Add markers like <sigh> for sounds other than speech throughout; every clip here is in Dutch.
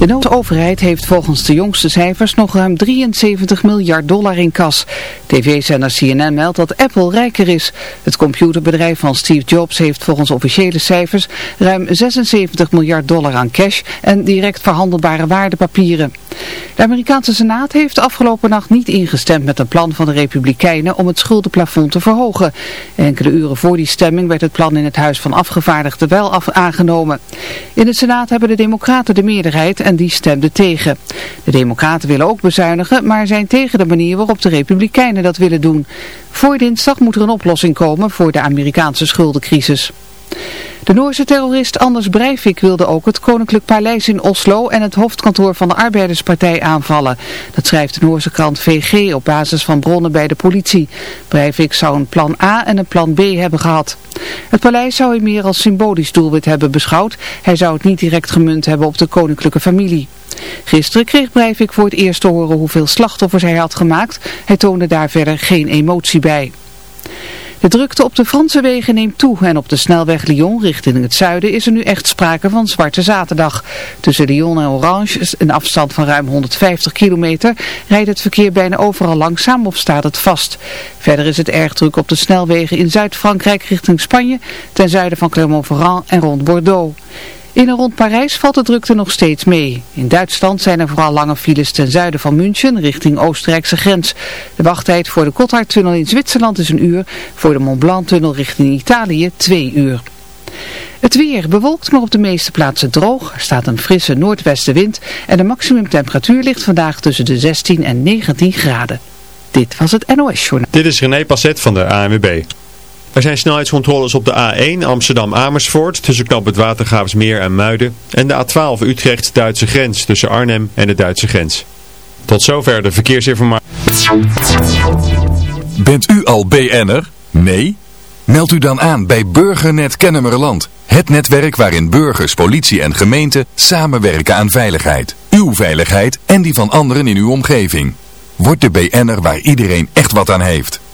De Noord-overheid heeft volgens de jongste cijfers nog ruim 73 miljard dollar in kas. TV-zender CNN meldt dat Apple rijker is. Het computerbedrijf van Steve Jobs heeft volgens officiële cijfers ruim 76 miljard dollar aan cash en direct verhandelbare waardepapieren. De Amerikaanse Senaat heeft afgelopen nacht niet ingestemd met een plan van de Republikeinen om het schuldenplafond te verhogen. Enkele uren voor die stemming werd het plan in het Huis van Afgevaardigden wel af aangenomen. In het Senaat hebben de Democraten de meerderheid en die stemden tegen. De Democraten willen ook bezuinigen, maar zijn tegen de manier waarop de Republikeinen dat willen doen. Voor dinsdag moet er een oplossing komen voor de Amerikaanse schuldencrisis. De Noorse terrorist Anders Breivik wilde ook het Koninklijk Paleis in Oslo en het hoofdkantoor van de Arbeiderspartij aanvallen. Dat schrijft de Noorse krant VG op basis van bronnen bij de politie. Breivik zou een plan A en een plan B hebben gehad. Het paleis zou hij meer als symbolisch doelwit hebben beschouwd. Hij zou het niet direct gemunt hebben op de koninklijke familie. Gisteren kreeg Breivik voor het eerst te horen hoeveel slachtoffers hij had gemaakt. Hij toonde daar verder geen emotie bij. De drukte op de Franse wegen neemt toe en op de snelweg Lyon richting het zuiden is er nu echt sprake van Zwarte Zaterdag. Tussen Lyon en Orange, een afstand van ruim 150 kilometer, rijdt het verkeer bijna overal langzaam of staat het vast. Verder is het erg druk op de snelwegen in Zuid-Frankrijk richting Spanje, ten zuiden van Clermont-Ferrand en rond Bordeaux. In en rond Parijs valt de drukte nog steeds mee. In Duitsland zijn er vooral lange files ten zuiden van München richting Oostenrijkse grens. De wachttijd voor de Gotthardtunnel in Zwitserland is een uur, voor de Mont Blanc-tunnel richting Italië twee uur. Het weer bewolkt, maar op de meeste plaatsen droog. Er staat een frisse noordwestenwind en de maximumtemperatuur ligt vandaag tussen de 16 en 19 graden. Dit was het NOS Journal. Dit is René Passet van de ANWB. Er zijn snelheidscontroles op de A1 Amsterdam-Amersfoort tussen knap het Watergraafsmeer en Muiden en de A12 Utrecht-Duitse grens tussen Arnhem en de Duitse grens. Tot zover de verkeersinformatie. Bent u al BN'er? Nee? Meld u dan aan bij Burgernet Kennemerland. Het netwerk waarin burgers, politie en gemeente samenwerken aan veiligheid. Uw veiligheid en die van anderen in uw omgeving. Word de BN'er waar iedereen echt wat aan heeft.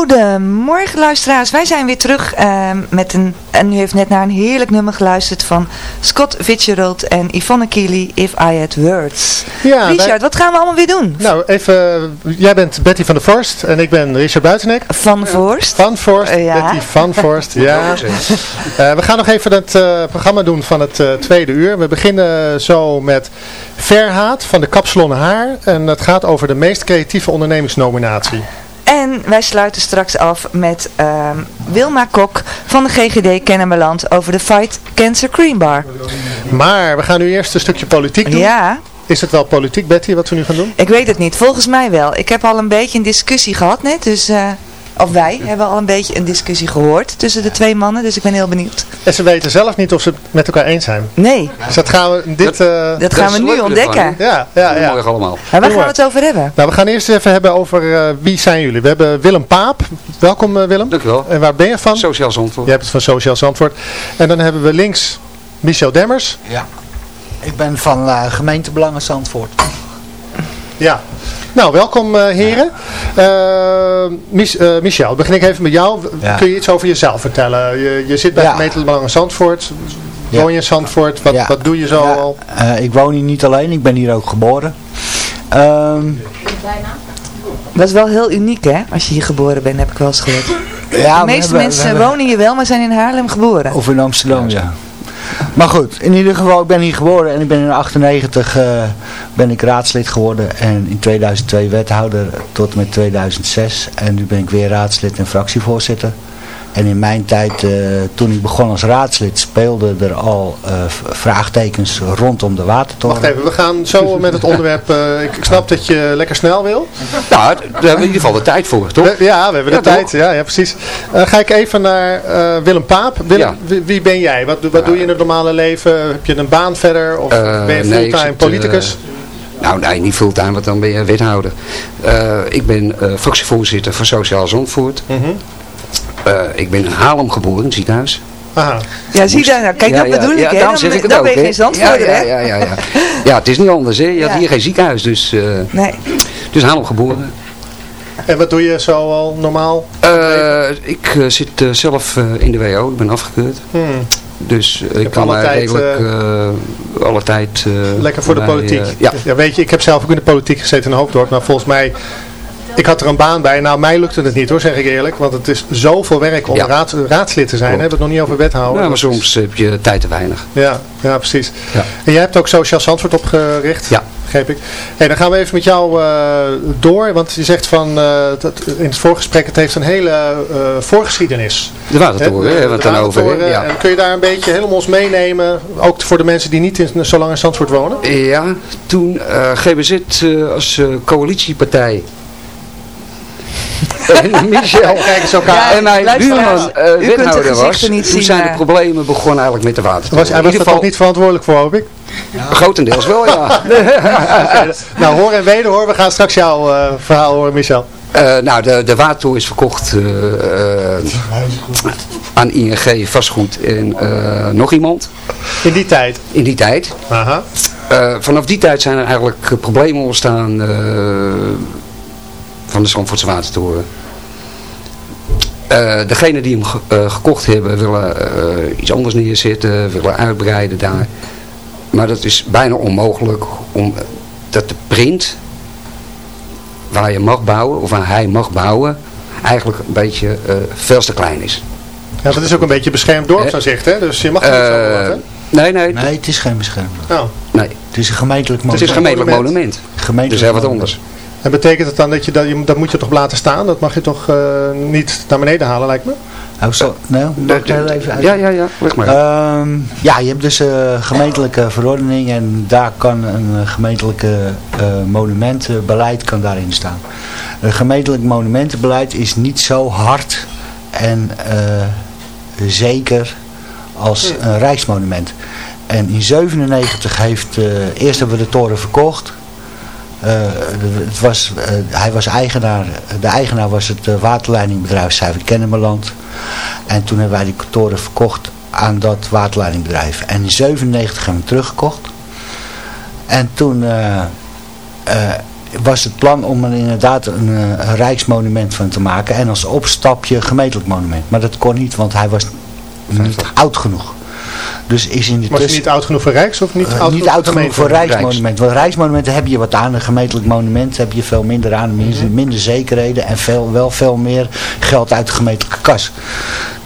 Goedemorgen luisteraars, wij zijn weer terug ehm, met een, en u heeft net naar een heerlijk nummer geluisterd van Scott Fitzgerald en Yvonne Keely, If I Had Words. Ja, Richard, wij- wat gaan we allemaal weer doen? Nou, even, jij bent Betty van der Vorst en ik ben Richard Buitenek. Van Voorst. Van Vorst, Eh, ja. Betty van Vorst, ja. <laughs> Eh, we gaan nog even het eh, programma doen van het eh, tweede uur. We beginnen zo met Verhaat van de Kapsalon Haar. En het gaat over de meest creatieve ondernemingsnominatie. En wij sluiten straks af met ehm, Wilma Kok van de GGD Kennemerland over de Fight Cancer Cream Bar. Maar we gaan nu eerst een stukje politiek doen. Ja, Is het wel politiek, Betty, wat we nu gaan doen? ik weet het niet. Volgens mij wel. Ik heb al een beetje een discussie gehad net, dus... eh, of wij hebben al een beetje een discussie gehoord tussen de twee mannen, dus ik ben heel benieuwd. En ze weten zelf niet of ze het met elkaar eens zijn. Nee, Dus dat gaan we dit... eh, dat gaan we nu ontdekken. ervan, ja, ja, ja. Goedemorgen allemaal. Maar waar gaan we het over hebben? Nou, we gaan eerst even hebben over eh, wie zijn jullie. We hebben Willem Paap. Welkom eh, Willem. Dank u wel. En waar ben je van? Sociaal Zandvoort. Jij hebt het van Sociaal Zandvoort. En dan hebben we links Michel Demmers. Ja. Ik ben van eh, gemeentebelangen Zandvoort. Ja. Nou, welkom eh, heren. Eh, Mich- eh, Michel, begin ik even met jou. Ja. Kun je iets over jezelf vertellen? Je, je zit bij Ja. gemeentebelangen Zandvoort. Ja. Woon je in Zandvoort? Wat, Ja. wat doe je zo Ja, al? eh, ik woon hier niet alleen, ik ben hier ook geboren. Ehm, Dat is wel heel uniek hè, als je hier geboren bent, heb ik wel eens gehoord. ja, de meeste hebben- mensen hebben- wonen hier wel, maar zijn in Haarlem geboren. Of in Amsterdam, ja. Maar goed, in ieder geval, ik ben hier geboren en ik ben in 98 eh, ben ik raadslid geworden. En in 2002 wethouder tot met 2006. En nu ben ik weer raadslid en fractievoorzitter. En in mijn tijd, eh, toen ik begon als raadslid, speelden er al eh, vraagtekens rondom de watertoren. Wacht even, we gaan zo met het onderwerp. eh, ik, ik snap dat je lekker snel wil. Nou, daar hebben we in ieder geval de tijd voor, toch? We- ja, we hebben de tijd. Ja, ja, precies. Eh, ga ik even naar eh, Willem Paap. Willem, Ja. wie, wie ben jij? Wat, doe- wat doe je in het normale leven? Heb je een baan verder? Of ben je nee, fulltime zit, politicus? eh, nou, nee, niet fulltime, want dan ben je wethouder. Eh, ik ben eh, fractievoorzitter van Sociaal Zandvoort. Mhm. Eh, ik ben in Haarlem geboren, in het ziekenhuis. Aha. Ja, zie daar, nou, kijk, Ja, dat ja, bedoel ja, ik, hè. daarom Dan, zeg ik het dan ook, ben je hè. geen zandvoerder, ja, hè. ja, ja, ja, ja. ja, het is niet anders, hè. Je had Ja. hier geen ziekenhuis, dus, eh Nee. dus Haarlem geboren. En wat doe je zo al normaal? Eh, ik eh, zit eh, zelf eh, in de WO, ik ben afgekeurd. Hmm. Dus eh, ik hebt kan alle mij tijd, redelijk eh, alle tijd... eh, Lekker voor de politiek. eh, ja. ja, weet je, ik heb zelf ook in de politiek gezeten in Hoofddorp. Maar volgens mij, ik had er een baan bij. Nou, mij lukte het niet hoor, zeg ik eerlijk. Want het is zoveel werk om Ja. raad, raadslid te zijn. We hebben het nog niet over wethouder. Ja, maar is- soms heb je tijd te weinig. Ja, ja precies. Ja. En jij hebt ook Sociaal Zandvoort opgericht, Ja. begreep ik. Hey, dan gaan we even met jou eh, door, want je zegt van, eh, dat, in het voorgesprek, het heeft een hele eh, voorgeschiedenis. De watertoren, Hè, wat dan over. Ja. En kun je daar een beetje helemaal ons meenemen, ook voor de mensen die niet in, zo lang in Zandvoort wonen? ja, toen GBZ als coalitiepartij... <laughs> Michel Kijk eens elkaar Ja, en mijn buurman eh, u kunt de wethouder was, toen zien, zijn de maar- problemen begonnen eigenlijk met de watertoren. Was, hij was er toch niet verantwoordelijk voor, hoop ik? grotendeels wel, ja. <laughs> Nou, hoor en weder hoor, we gaan straks jouw eh, verhaal horen, Michel. Eh, nou, de, de watertoren is verkocht eh, eh, aan ING vastgoed en eh, nog iemand In die tijd. in die tijd. Aha. Eh, vanaf die tijd zijn er eigenlijk eh, problemen ontstaan eh, van de Zandvoortse Watertoren. Eh degene die hem ge- eh, gekocht hebben willen eh, iets anders neerzetten, willen uitbreiden daar. Maar dat is bijna onmogelijk om dat de print waar je mag bouwen, of waar hij mag bouwen, eigenlijk een beetje eh, veel te klein is. Ja, dat is ook een beetje beschermd dorp, zo zegt, hè? Dus je mag er niet zo wat, hè? nee, nee, Nee, het is geen bescherming. Nou, nee. Het is een gemeentelijk Het is monument. een gemeentelijk monument. monument. Gemeentelijk Dus heel wat monument. anders. En betekent het dan dat je dat, je, dat moet je toch laten staan? Dat mag je toch eh, niet naar beneden halen, lijkt me? Oh, zo, nee, mag ik er even uit? Ja, ja, ja. Maar. Ehm, ja, je hebt dus een gemeentelijke verordening en daar kan een eh, gemeentelijke eh, monumentenbeleid kan daarin staan. Een gemeentelijk monumentenbeleid is niet zo hard en eh, zeker als een rijksmonument. En in 97 heeft, eh, eerst hebben we de toren verkocht. Eh, het was, eh, hij was eigenaar, de eigenaar was het eh, waterleidingbedrijf Zuiver Kennemerland. En toen hebben wij die toren verkocht aan dat waterleidingbedrijf. En in 97 hebben we hem teruggekocht. En toen, was het plan om er inderdaad een, een rijksmonument van te maken. En als opstapje gemeentelijk monument. Maar dat kon niet, want hij was niet oud genoeg. Dus is in de Was tussen- niet oud genoeg voor Rijks of niet eh, oud niet genoeg oud voor genoeg voor? Rijksmonument. Want Rijksmonumenten heb je wat aan. Een gemeentelijk monument heb je veel minder aan. Minder, Mhm. minder zekerheden. En veel, wel veel meer geld uit de gemeentelijke kas.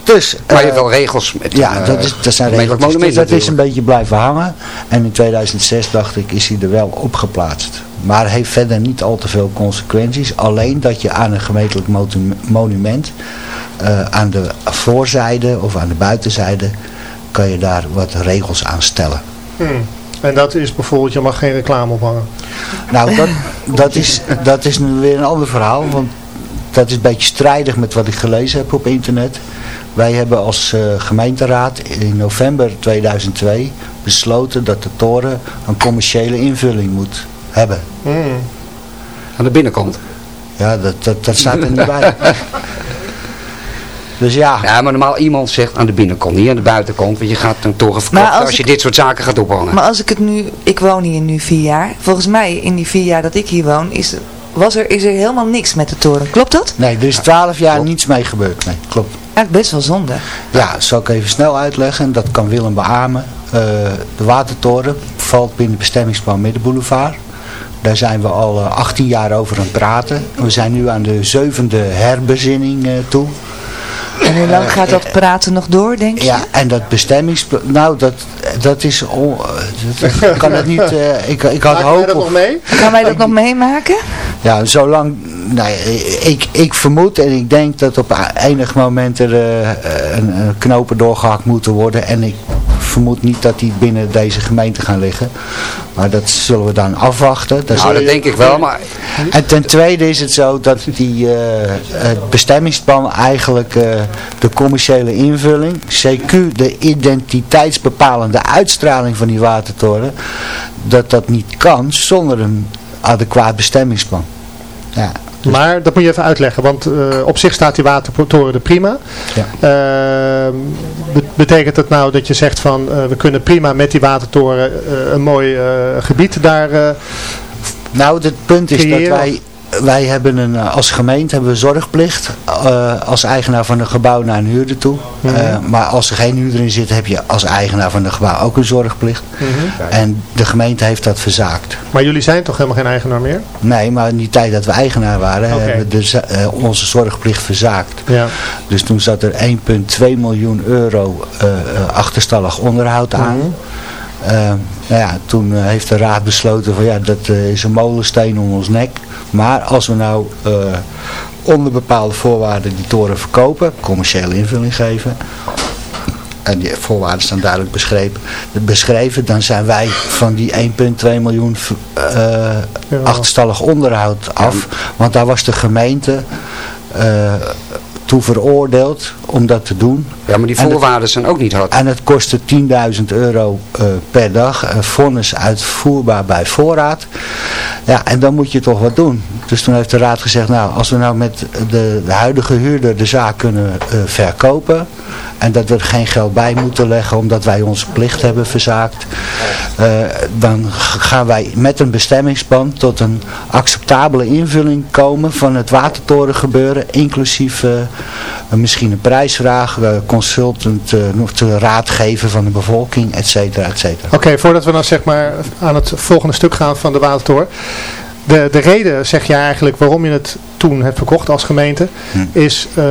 Dus, Maar je eh, hebt wel regels met ja, een, dat, eh, is, dat zijn regels. monument Dus dat is een beetje blijven hangen. En in 2006 dacht ik, is hij er wel opgeplaatst. Maar heeft verder niet al te veel consequenties. Alleen dat je aan een gemeentelijk monument, eh, aan de voorzijde of aan de buitenzijde, kan je daar wat regels aan stellen. Hmm. En dat is bijvoorbeeld, je mag geen reclame ophangen. Nou, dat, dat, is, dat is weer een ander verhaal. Want dat is een beetje strijdig met wat ik gelezen heb op internet. Wij hebben als eh, gemeenteraad in november 2002 besloten dat de toren een commerciële invulling moet hebben. Hmm. Aan de binnenkant. Ja, dat, dat, dat staat er niet bij. <laughs> Dus ja, Ja, maar normaal iemand zegt aan de binnenkant, niet aan de buitenkant. Want je gaat een toren verkopen als als, je ik- dit soort zaken gaat ophangen. Maar als ik het nu, ik woon hier nu vier jaar. Volgens mij in die vier jaar dat ik hier woon, is, was er, is er helemaal niks met de toren. Klopt dat? nee, er is twaalf jaar niets mee gebeurd. Nee, klopt. Eigenlijk best wel zonde. Ja, zal ik even snel uitleggen. Dat kan Willem beamen. Eh, de watertoren valt binnen bestemmingsplan Middenboulevard. Daar zijn we al eh, 18 jaar over aan het praten. We zijn nu aan de zevende herbezinning eh, toe. En hoe lang gaat dat praten nog door, denk je? Ja, en dat bestemmingsplan, nou dat, dat is, on, dat, ik kan het niet, eh, ik, ik had hoop dat op, nog mee? Gaan wij dat nog meemaken? ja, zolang, nee, ik, ik vermoed en ik denk dat op enig moment er eh, een, een knopen doorgehakt moeten worden. En ik vermoed niet dat die binnen deze gemeente gaan liggen. Maar dat zullen we dan afwachten. Dat is- nou, dat denk ik wel, maar en ten tweede is het zo dat die, eh, het bestemmingsplan eigenlijk eh, de commerciële invulling, CQ, de identiteitsbepalende uitstraling van die watertoren, dat dat niet kan zonder een adequaat bestemmingsplan. Ja, Maar dat moet je even uitleggen, want eh, op zich staat die watertoren er prima. Ja. Ehm, be- betekent het nou dat je zegt van eh, we kunnen prima met die watertoren eh, een mooi gebied daar... Nou, het punt is Creëren dat wij, wij hebben een, eh, als gemeente hebben we zorgplicht eh, als eigenaar van een gebouw naar een huurder toe. Eh, maar als er geen huurder in zit, heb je als eigenaar van een gebouw ook een zorgplicht. En de gemeente heeft dat verzaakt. maar jullie zijn toch helemaal geen eigenaar meer? Nee, maar in die tijd dat we eigenaar waren, hebben we onze zorgplicht verzaakt. Ja. Dus toen zat er 1,2 miljoen euro achterstallig onderhoud aan. Mhm. Eh, nou ja, toen eh, heeft de raad besloten van ja, dat eh, is een molensteen om ons nek. Maar als we nou onder bepaalde voorwaarden die toren verkopen, commerciële invulling geven. En die voorwaarden staan duidelijk beschreven, beschreven. Dan zijn wij van die 1,2 miljoen Ja. achterstallig onderhoud af. Want daar was de gemeente toe veroordeeld om dat te doen. Ja, maar die het- voorwaarden zijn ook niet hard. En het kostte 10.000 euro eh, per dag. eh, vonnis uitvoerbaar bij voorraad. Ja, en dan moet je toch wat doen. Dus toen heeft de raad gezegd, nou, als we nou met de, de huidige huurder de zaak kunnen eh, verkopen. En dat we er geen geld bij moeten leggen omdat wij onze plicht hebben verzaakt. eh, dan gaan wij met een bestemmingsplan tot een acceptabele invulling komen van het watertorengebeuren. Inclusief eh, misschien een prijsvraag, eh, consultant, nog te raadgeven van de bevolking, et cetera, et cetera. Oké, voordat we dan zeg maar aan het volgende stuk gaan van de watertoren. De, de reden, zeg je eigenlijk, waarom je het toen hebt verkocht als gemeente, Hm. is eh,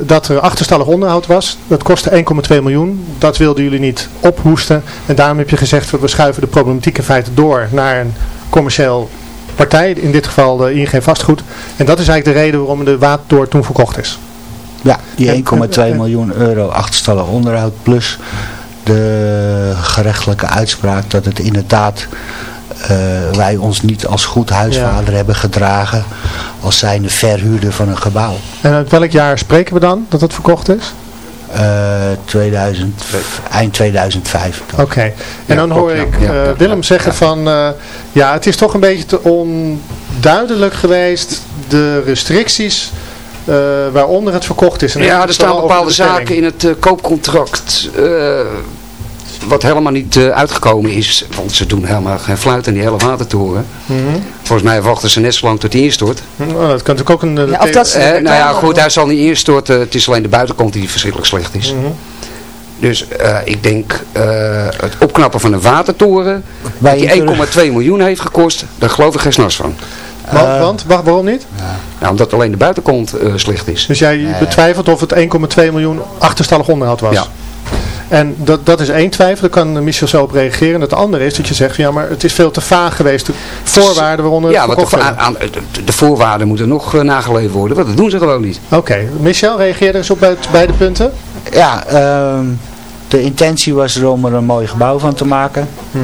dat er achterstallig onderhoud was. Dat kostte 1,2 miljoen. Dat wilden jullie niet ophoesten. En daarom heb je gezegd, we schuiven de problematiek in feite door naar een commercieel partij. In dit geval de ING Vastgoed. En dat is eigenlijk de reden waarom de watertoren toen verkocht is. Ja, die En- 1,2 en- miljoen euro achterstallig onderhoud plus de gerechtelijke uitspraak dat het inderdaad wij ons niet als goed huisvader hebben gedragen als zijnde verhuurder van een gebouw. En uit welk jaar spreken we dan dat het verkocht is? Eh, 2000, eind 2005. Oké, en Ja, dan hoor ik Ja, eh, Willem ja, zeggen ja. van, eh, ja het is toch een beetje te onduidelijk geweest, de restricties eh, waaronder het verkocht is. En Ja, er staan bepaalde zaken in het eh, koopcontract. Wat helemaal niet eh, uitgekomen is, want ze doen helemaal geen fluit aan die hele watertoren. Mhm. Volgens mij wachten ze net zo lang tot hij instort. Oh, dat kan natuurlijk ook een... eh, Ja, of dat ze- Eh, nou ja, Ja, goed, hij zal niet instorten. Het is alleen de buitenkant die verschrikkelijk slecht is. Mhm. Dus eh, ik denk eh, het opknappen van een watertoren, Bij die 1,2 miljoen heeft gekost, daar geloof ik geen snars van. Want, want wacht, waarom niet? Nou, omdat alleen de buitenkant eh, slecht is. Dus jij betwijfelt of het 1,2 miljoen achterstallig onderhoud was? Ja. En dat, dat is één twijfel, daar kan Michel zo op reageren. Het andere is dat je zegt, ja maar het is veel te vaag geweest. De voorwaarden waaronder het Ja, want de, aan, de, de voorwaarden moeten nog eh, nageleefd worden, want dat doen ze gewoon niet. Oké, Michel, reageer er eens op bij beide punten. Ja, ehm, de intentie was er om er een mooi gebouw van te maken. Mhm.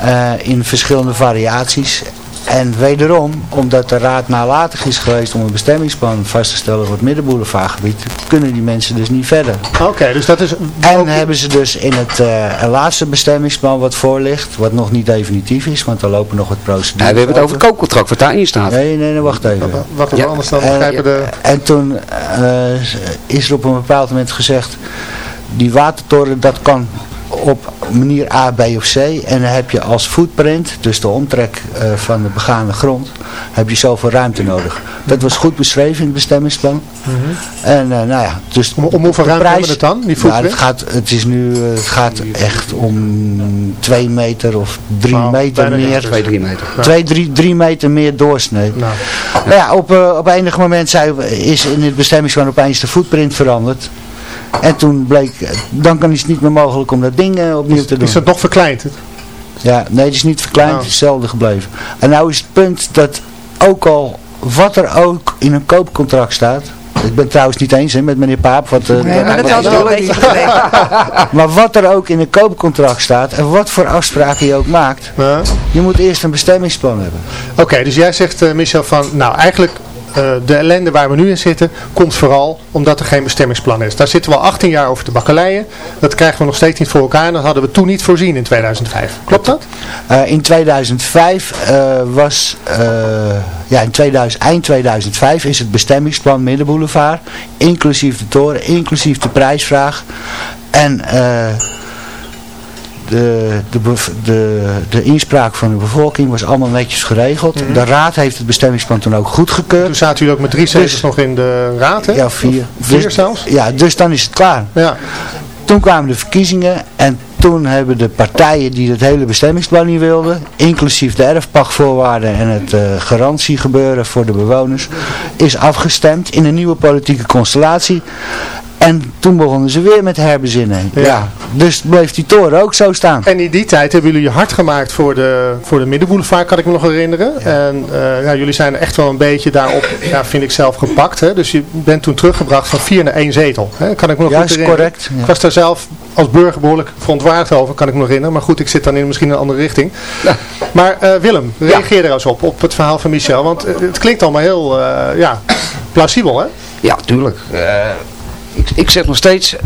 eh, in verschillende variaties. En wederom, omdat de raad nalatig is geweest om een bestemmingsplan vast te stellen voor het middenboulevardgebied, kunnen die mensen dus niet verder. Oké, dus dat is... En hebben ze dus in het eh, laatste bestemmingsplan wat voor ligt, wat nog niet definitief is, want er lopen nog wat procedures. Ja, we hebben het over het koopcontract wat daarin staat. Nee, nee, nee, wacht even. Wat Ja. anders dan En- begrijpen de... En toen eh, is er op een bepaald moment gezegd, die watertoren dat kan op manier A, B of C. En dan heb je als footprint, dus de omtrek eh, van de begane grond, heb je zoveel ruimte nodig. Dat was goed beschreven in het bestemmingsplan. En eh, nou ja, dus Om, om hoeveel ruimte prijs- hebben we het dan, die nou, footprint? het, gaat, het, is nu, eh, het gaat echt om 2 meter of 3 Nou, meter meer. niks. 2, 3 meter. Twee, drie, drie meter meer doorsnee. Nou, Nou ja, op, eh, op enig moment zei, is in het bestemmingsplan opeens de footprint veranderd. En toen bleek, dan kan is het niet meer mogelijk om dat ding eh, opnieuw te doen. is dat nog verkleind? Ja, nee, het is niet verkleind, Oh. het is hetzelfde gebleven. En nou is het punt dat ook al wat er ook in een koopcontract staat. Ik ben het trouwens niet eens hè, met meneer Paap. Wat, eh, Nee, maar dat wel een <laughs> beetje <laughs> maar wat er ook in een koopcontract staat en wat voor afspraken je ook maakt. Ja. Je moet eerst een bestemmingsplan hebben. Oké, dus jij zegt eh, Michel van, nou eigenlijk eh, de ellende waar we nu in zitten, komt vooral omdat er geen bestemmingsplan is. Daar zitten we al 18 jaar over te bakkeleien. Dat krijgen we nog steeds niet voor elkaar dat hadden we toen niet voorzien in 2005. Klopt dat? Eh, in 2005 eh, was, ja in 2000, eind 2005 is het bestemmingsplan Middenboulevard, inclusief de toren, inclusief de prijsvraag. En de, de, de, de inspraak van de bevolking was allemaal netjes geregeld. De raad heeft het bestemmingsplan toen ook goedgekeurd. Toen zaten jullie ook met drie zetels Dus- nog in de raad, hè? Ja, vier. Vier Dus- zelfs? Ja, dus dan is het klaar. Ja. Toen kwamen de verkiezingen en toen hebben de partijen die het hele bestemmingsplan niet wilden, inclusief de erfpachtvoorwaarden en het eh, garantiegebeuren voor de bewoners, is afgestemd in een nieuwe politieke constellatie. En toen begonnen ze weer met herbezinnen. Ja. Ja. dus bleef die toren ook zo staan. En in die tijd hebben jullie je hard gemaakt voor de, voor de middenboulevard, kan ik me nog herinneren. En eh, ja, jullie zijn echt wel een beetje daarop, ja, vind ik zelf, gepakt. Hè? Dus je bent toen teruggebracht van vier naar één zetel. Hè? Kan ik me nog Ja, goed is herinneren. correct, ja. Ik was daar zelf als burger behoorlijk verontwaardigd over, kan ik me nog herinneren. Maar goed, ik zit dan in misschien een andere richting. Maar eh, Willem, reageer er eens op, op het verhaal van Michel. Want eh, het klinkt allemaal heel, eh, ja, plausibel hè? Ja, tuurlijk. Ik, ik zeg nog steeds,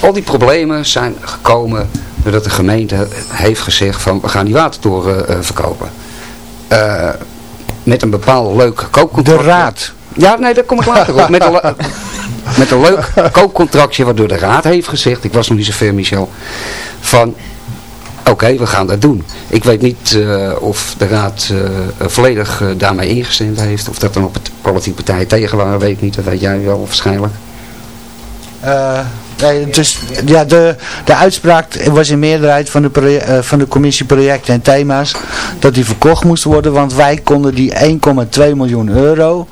al die problemen zijn gekomen doordat de gemeente heeft gezegd van we gaan die watertoren eh, verkopen. Eh, met een bepaald leuk De koopcontract. raad. Ja, nee, daar kom ik later op. Met een, <laughs> met een leuk koopcontractje waardoor de raad heeft gezegd, ik was nog niet zo ver Michel, van oké, we gaan dat doen. Ik weet niet eh, of de raad volledig daarmee ingestemd heeft, of dat dan op het politieke partijen tegen waren, weet ik niet, dat weet jij wel waarschijnlijk. Eh, nee, dus, ja, de, de uitspraak was in meerderheid van de, eh, van de commissie projecten en thema's dat die verkocht moest worden, want wij konden die 1,2 miljoen euro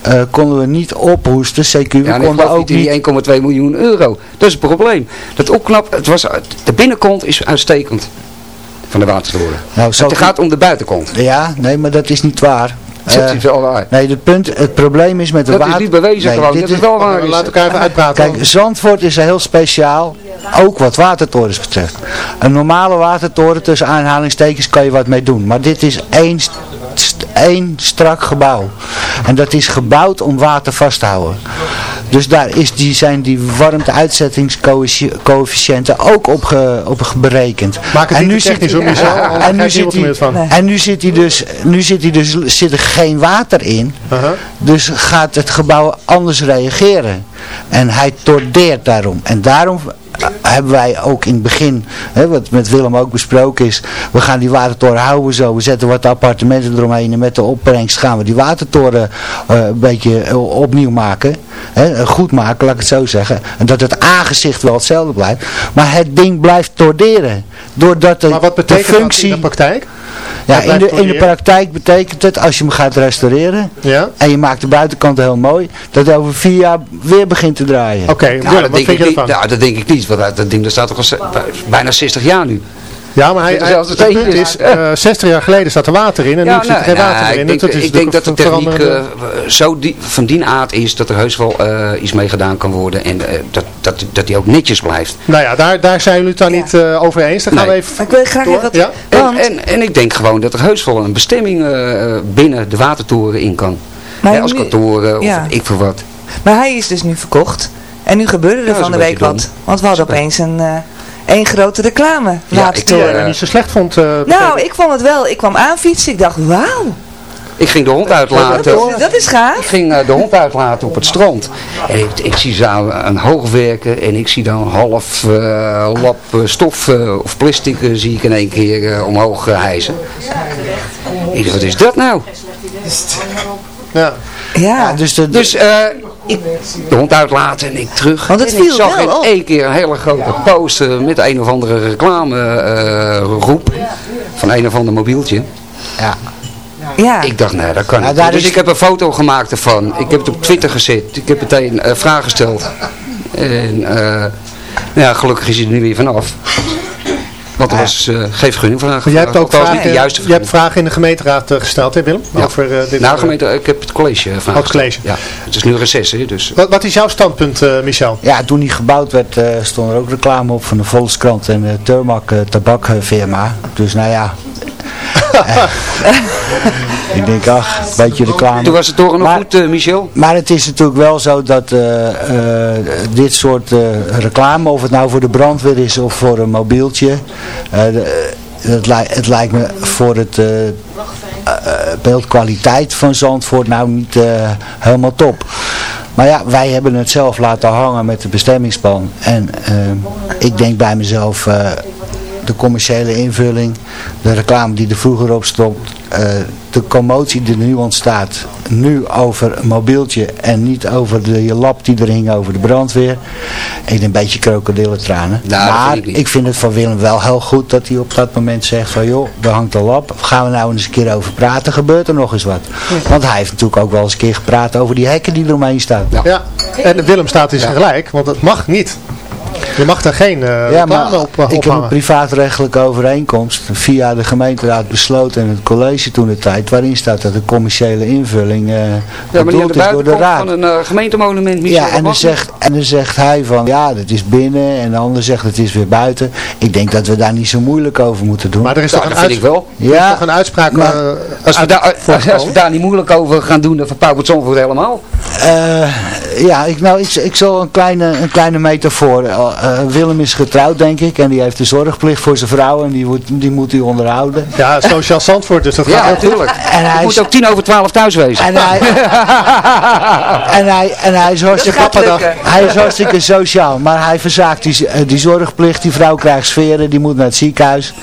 eh, konden we niet ophoesten. CQ, we Ja, konden ook niet die 1,2 miljoen euro. Dat is het probleem. Dat opknap, het was, de binnenkant is uitstekend van de watertoren. Nou, het gaat om de buitenkant. Ja, nee, maar dat is niet waar. Eh, wel waar. nee, het, punt, het probleem is met de Dat is water... niet bewezen Nee, gewoon, dit dat is wel waar. Laat elkaar even uitpraten. Kijk, Zandvoort is heel speciaal, ook wat watertorens betreft. Een normale watertoren, tussen aanhalingstekens, kan je wat mee doen. Maar dit is één, één strak gebouw. En dat is gebouwd om water vast te houden. Dus daar is die, zijn die warmte-uitzettingscoëfficiënten ook op, ge- op berekend. Maak het En nu zit- hoor, Michel. <laughs> anders en nu zit, hij, van. en nu zit hij dus, nu zit hij dus, zit er geen water in. Dus gaat het gebouw anders reageren. En hij tordeert daarom. En daarom hebben wij ook in het begin, hè, wat met Willem ook besproken is, we gaan die watertoren houden zo, we zetten wat appartementen eromheen en met de opbrengst gaan we die watertoren eh, een beetje eh, opnieuw maken, hè, goed maken, laat ik het zo zeggen. En dat het aangezicht wel hetzelfde blijft, maar het ding blijft torderen. Doordat de, Maar wat de betekent functie... dat in de praktijk? Ja, in de, in de praktijk betekent het, als je hem gaat restaureren Ja? en je maakt de buitenkant heel mooi, dat hij over vier jaar weer begint te draaien. Oké, Nou, Willem, dat wat denk vind ik je niet. ervan? Nou, dat denk ik niet, want dat, ding dat staat toch al bijna 60 jaar nu. Ja, maar hij, het punt is. is, eh 60 jaar geleden zat er water in en nu zit er geen water nou, meer in. ik denk, Dat is ik denk dat de techniek veranderende- eh, zo die, van die aard is dat er heus wel eh, iets mee gedaan kan worden en dat, dat, dat die ook netjes blijft. Nou ja, daar, daar zijn jullie het dan niet eh, over eens. Dan gaan Nee. we even... Ik wil graag Door, even ja? En, Want- en, en ik denk gewoon dat er heus wel een bestemming eh, binnen de watertoren in kan. Hè, als nu- kantoren of ik veel wat. Maar hij is dus nu verkocht. En nu gebeurde er van de een week wat. Want we hadden opeens een, eh één grote reclame Ja, Die watertoren. jij niet zo slecht vond. eh, nou, ik vond het wel. Ik kwam aanfietsen. Ik dacht, wauw. Ik ging de hond Dat uitlaten. is, dat is Ik gaaf. ging eh, de hond uitlaten op het strand. En ik, ik zie ze aan een hoog werken. En ik zie dan half eh, lap eh, stof eh, of plastic eh, zie ik in één keer eh, omhoog eh, hijsen. Ik dacht, wat is dat nou? Ja. Ja. Dus, de, Dus eh, ik de hond uitlaten en ik terug. Want het en ik viel zag wel in op. één keer een hele grote poster met een of andere reclame eh, roep van een of ander mobieltje. ja. ja. Ik dacht, nee, dat kan Ja, niet. Dus is- ik heb een foto gemaakt ervan. Ik heb het op Twitter gezet. Ik heb meteen eh vragen gesteld. En eh, nou ja, gelukkig is hij er nu weer vanaf. Want er was eh, geen vergunningvraag. Maar jij hebt ook vragen, niet de juiste je hebt vragen in de gemeenteraad eh, gesteld, hè Willem? Ja. Over, eh, dit, Nou, gemeente, ik heb het college vragen Oh, het college. Ja, het is nu reces, hè, dus... wat, wat is jouw standpunt, eh, Michel? Ja, toen die gebouwd werd, eh, stond er ook reclame op van de Volkskrant en de Turmak eh, tabakfirma. Dus nou ja. <laughs> <laughs> <laughs> Ik denk, ach, een beetje reclame. Toen was het toch nog Maar- goed, eh, Michel? Maar het is natuurlijk wel zo dat eh, eh, dit soort reclame, of het nou voor de brandweer is of voor een mobieltje, het, li- het lijkt me voor het beeldkwaliteit van Zandvoort nou niet helemaal top. Maar ja, wij hebben het zelf laten hangen met de bestemmingsplan. En ik denk bij mezelf, de commerciële invulling, de reclame die er vroeger op stond, eh, de commotie die er nu ontstaat, nu over een mobieltje en niet over de lap die er hing over de brandweer. Ik denk een beetje krokodillentranen. Nou, maar vind ik vind het van Willem wel heel goed dat hij op dat moment zegt van joh, er hangt een lap. Gaan we nou eens een keer over praten, gebeurt er nog eens wat. Want hij heeft natuurlijk ook wel eens een keer gepraat over die hekken die eromheen staan. Ja. Ja, en Willem staat in zijn gelijk, want dat mag niet. Je mag daar geen eh Ja, maar op, eh, ik heb een privaatrechtelijke overeenkomst via de gemeenteraad besloten en het college toen de tijd, waarin staat dat de commerciële invulling eh Ja, bedoeld de is door de buitenkant raad. van een eh, gemeentemonument, Michel. Ja, en dan, zegt, en dan zegt hij van ja, dat is binnen en de ander zegt het is weer buiten. Ik denk dat we daar niet zo moeilijk over moeten doen. Maar er is Ja, toch een, vind ik uits- wel. er is Ja, toch een uitspraak maar- eh, Als we, daar, als we voorgekomen? daar niet moeilijk over gaan doen, dan verpauwt Zandvoort helemaal. Eh, ja, ik, nou, ik, ik zal een kleine, een kleine metafoor. Eh, eh, Willem is getrouwd, denk ik, en die heeft de zorgplicht voor zijn vrouw en die, moet- die moet hij onderhouden. Ja, Sociaal Zandvoort, dus dat gaat Ja, natuurlijk. En hij moet is, ook tien over twaalf thuis wezen. en hij, <laughs> en hij, en hij is hartstikke, lukken. <laughs> hij is hartstikke sociaal, maar hij verzaakt die, die zorgplicht. Die vrouw krijgt sferen, die moet naar het ziekenhuis.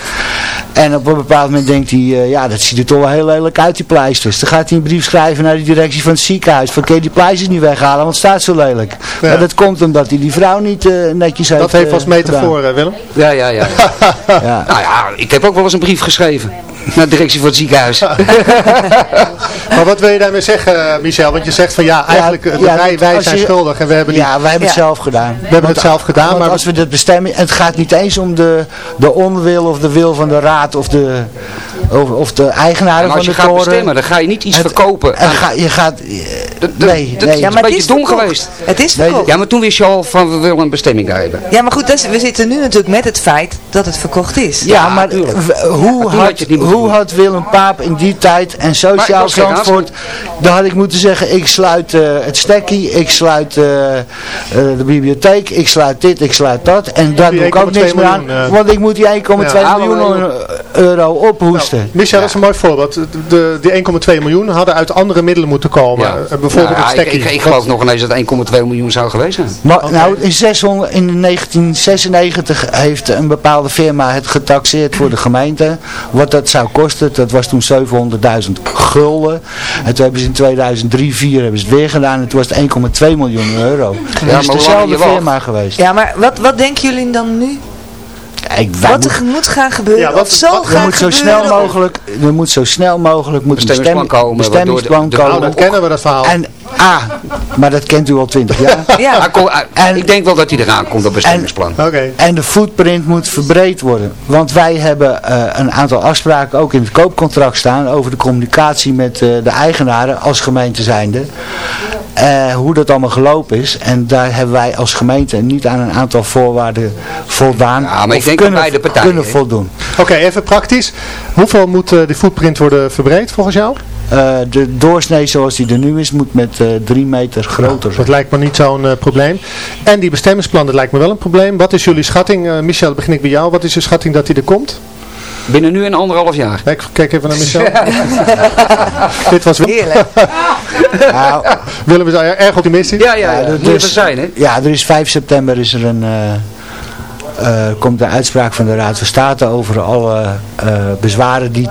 En op een bepaald moment denkt hij, eh, ja, dat ziet er toch wel heel lelijk uit, die pleisters. Dan gaat hij een brief schrijven naar de directie van het ziekenhuis. Van, die pleisters niet weghalen, want het staat zo lelijk. Ja. Maar dat komt omdat hij die vrouw niet eh, netjes heeft Dat heeft eh, als metafoor, eh, Willem. Ja, ja, ja. <laughs> Ja. Nou ja, ik heb ook wel eens een brief geschreven. Naar de directie van het ziekenhuis. <laughs> Maar wat wil je daarmee zeggen, eh, Michel? Want je zegt van ja, eigenlijk eh, ja, wij, zijn je- schuldig en we hebben niet... Ja, wij hebben het zelf gedaan. We hebben het zelf gedaan, Want maar- als we de bestemming, het gaat niet eens om de, de onwil of de wil van de raad of de, of, of de eigenaren Maar van als je de gaat toren. bestemmen, dan ga je niet iets Het- verkopen. En ga, je gaat, eh, Dat- dat- nee, dat nee. is Ja, een maar het beetje is dom verkocht. geweest. Het is Nee, verkocht. Ja, maar toen wist je al van we willen een bestemming hebben. Ja, maar goed, is- we zitten nu natuurlijk met het feit dat het verkocht is. Ja, maar hoe, had het hoe had Willem Paap in die tijd en Sociaal Zandvoort, dan had ik moeten zeggen, ik sluit eh, het stekkie, ik sluit eh, eh, de bibliotheek, ik sluit dit, ik sluit dat. En daar doe ik ook 1,2 niks meer aan, eh. want ik moet die 1,2 Ja. miljoen euro ophoesten. Michel, dat is een mooi voorbeeld. De, de, die 1,2 miljoen hadden uit andere middelen moeten komen. Ja. Eh, Bijvoorbeeld ja, het ik, stekkie. ik, ik Wat- geloof nog ineens dat 1,2 miljoen zou geweest zijn. Maar nou, in, 600, in 1996 heeft een bepaalde firma het getaxeerd voor de gemeente. Wat dat zou kosten, dat was toen 700.000 gulden. En toen hebben ze in 2003, 2004 hebben ze het weer gedaan. En toen was het 1,2 miljoen euro. maar dat is dezelfde firma geweest. Ja, maar wat, wat denken jullie dan nu? Ik, Wat moet- er moet gaan gebeuren, Ja, wat- of zal wat- er gaan moet zo gebeuren? snel mogelijk, er moet zo snel mogelijk moet een Bestemmingsplan bestemming- komen, bestemmingsplan waardoor de- de- Nou, komen. dat kennen we dat verhaal. En A, maar dat kent u al 20 jaar. Ja, hij- En- ik denk wel dat hij eraan komt, dat bestemmingsplan. En de footprint moet verbreed worden. Want wij hebben eh, een aantal afspraken ook in het koopcontract staan over de communicatie met eh, de eigenaren als gemeente zijnde. Eh, hoe dat allemaal gelopen is. En daar hebben wij als gemeente niet aan een aantal voorwaarden voldaan. Ja, maar ik of denk kunnen, beide partijen, kunnen voldoen. Oké, even praktisch. Hoeveel moet eh, die footprint worden verbreed volgens jou? Eh, de doorsnee zoals die er nu is moet met eh, drie meter groter Dat zijn. lijkt me niet zo'n eh, probleem. En die bestemmingsplan, dat lijkt me wel een probleem. Wat is jullie schatting? Eh, Michel, dan begin ik bij jou. Wat is de schatting dat die er komt? Binnen nu en anderhalf jaar. Kijk, kijk even naar Michel. <laughs> Dit was heerlijk. <laughs> Nou, Willem is erg optimistisch. Ja, ja, ja. dat er zijn, hè? Ja, er is 5 september is er een, eh, eh, komt de uitspraak van de Raad van State over alle eh, bezwaren die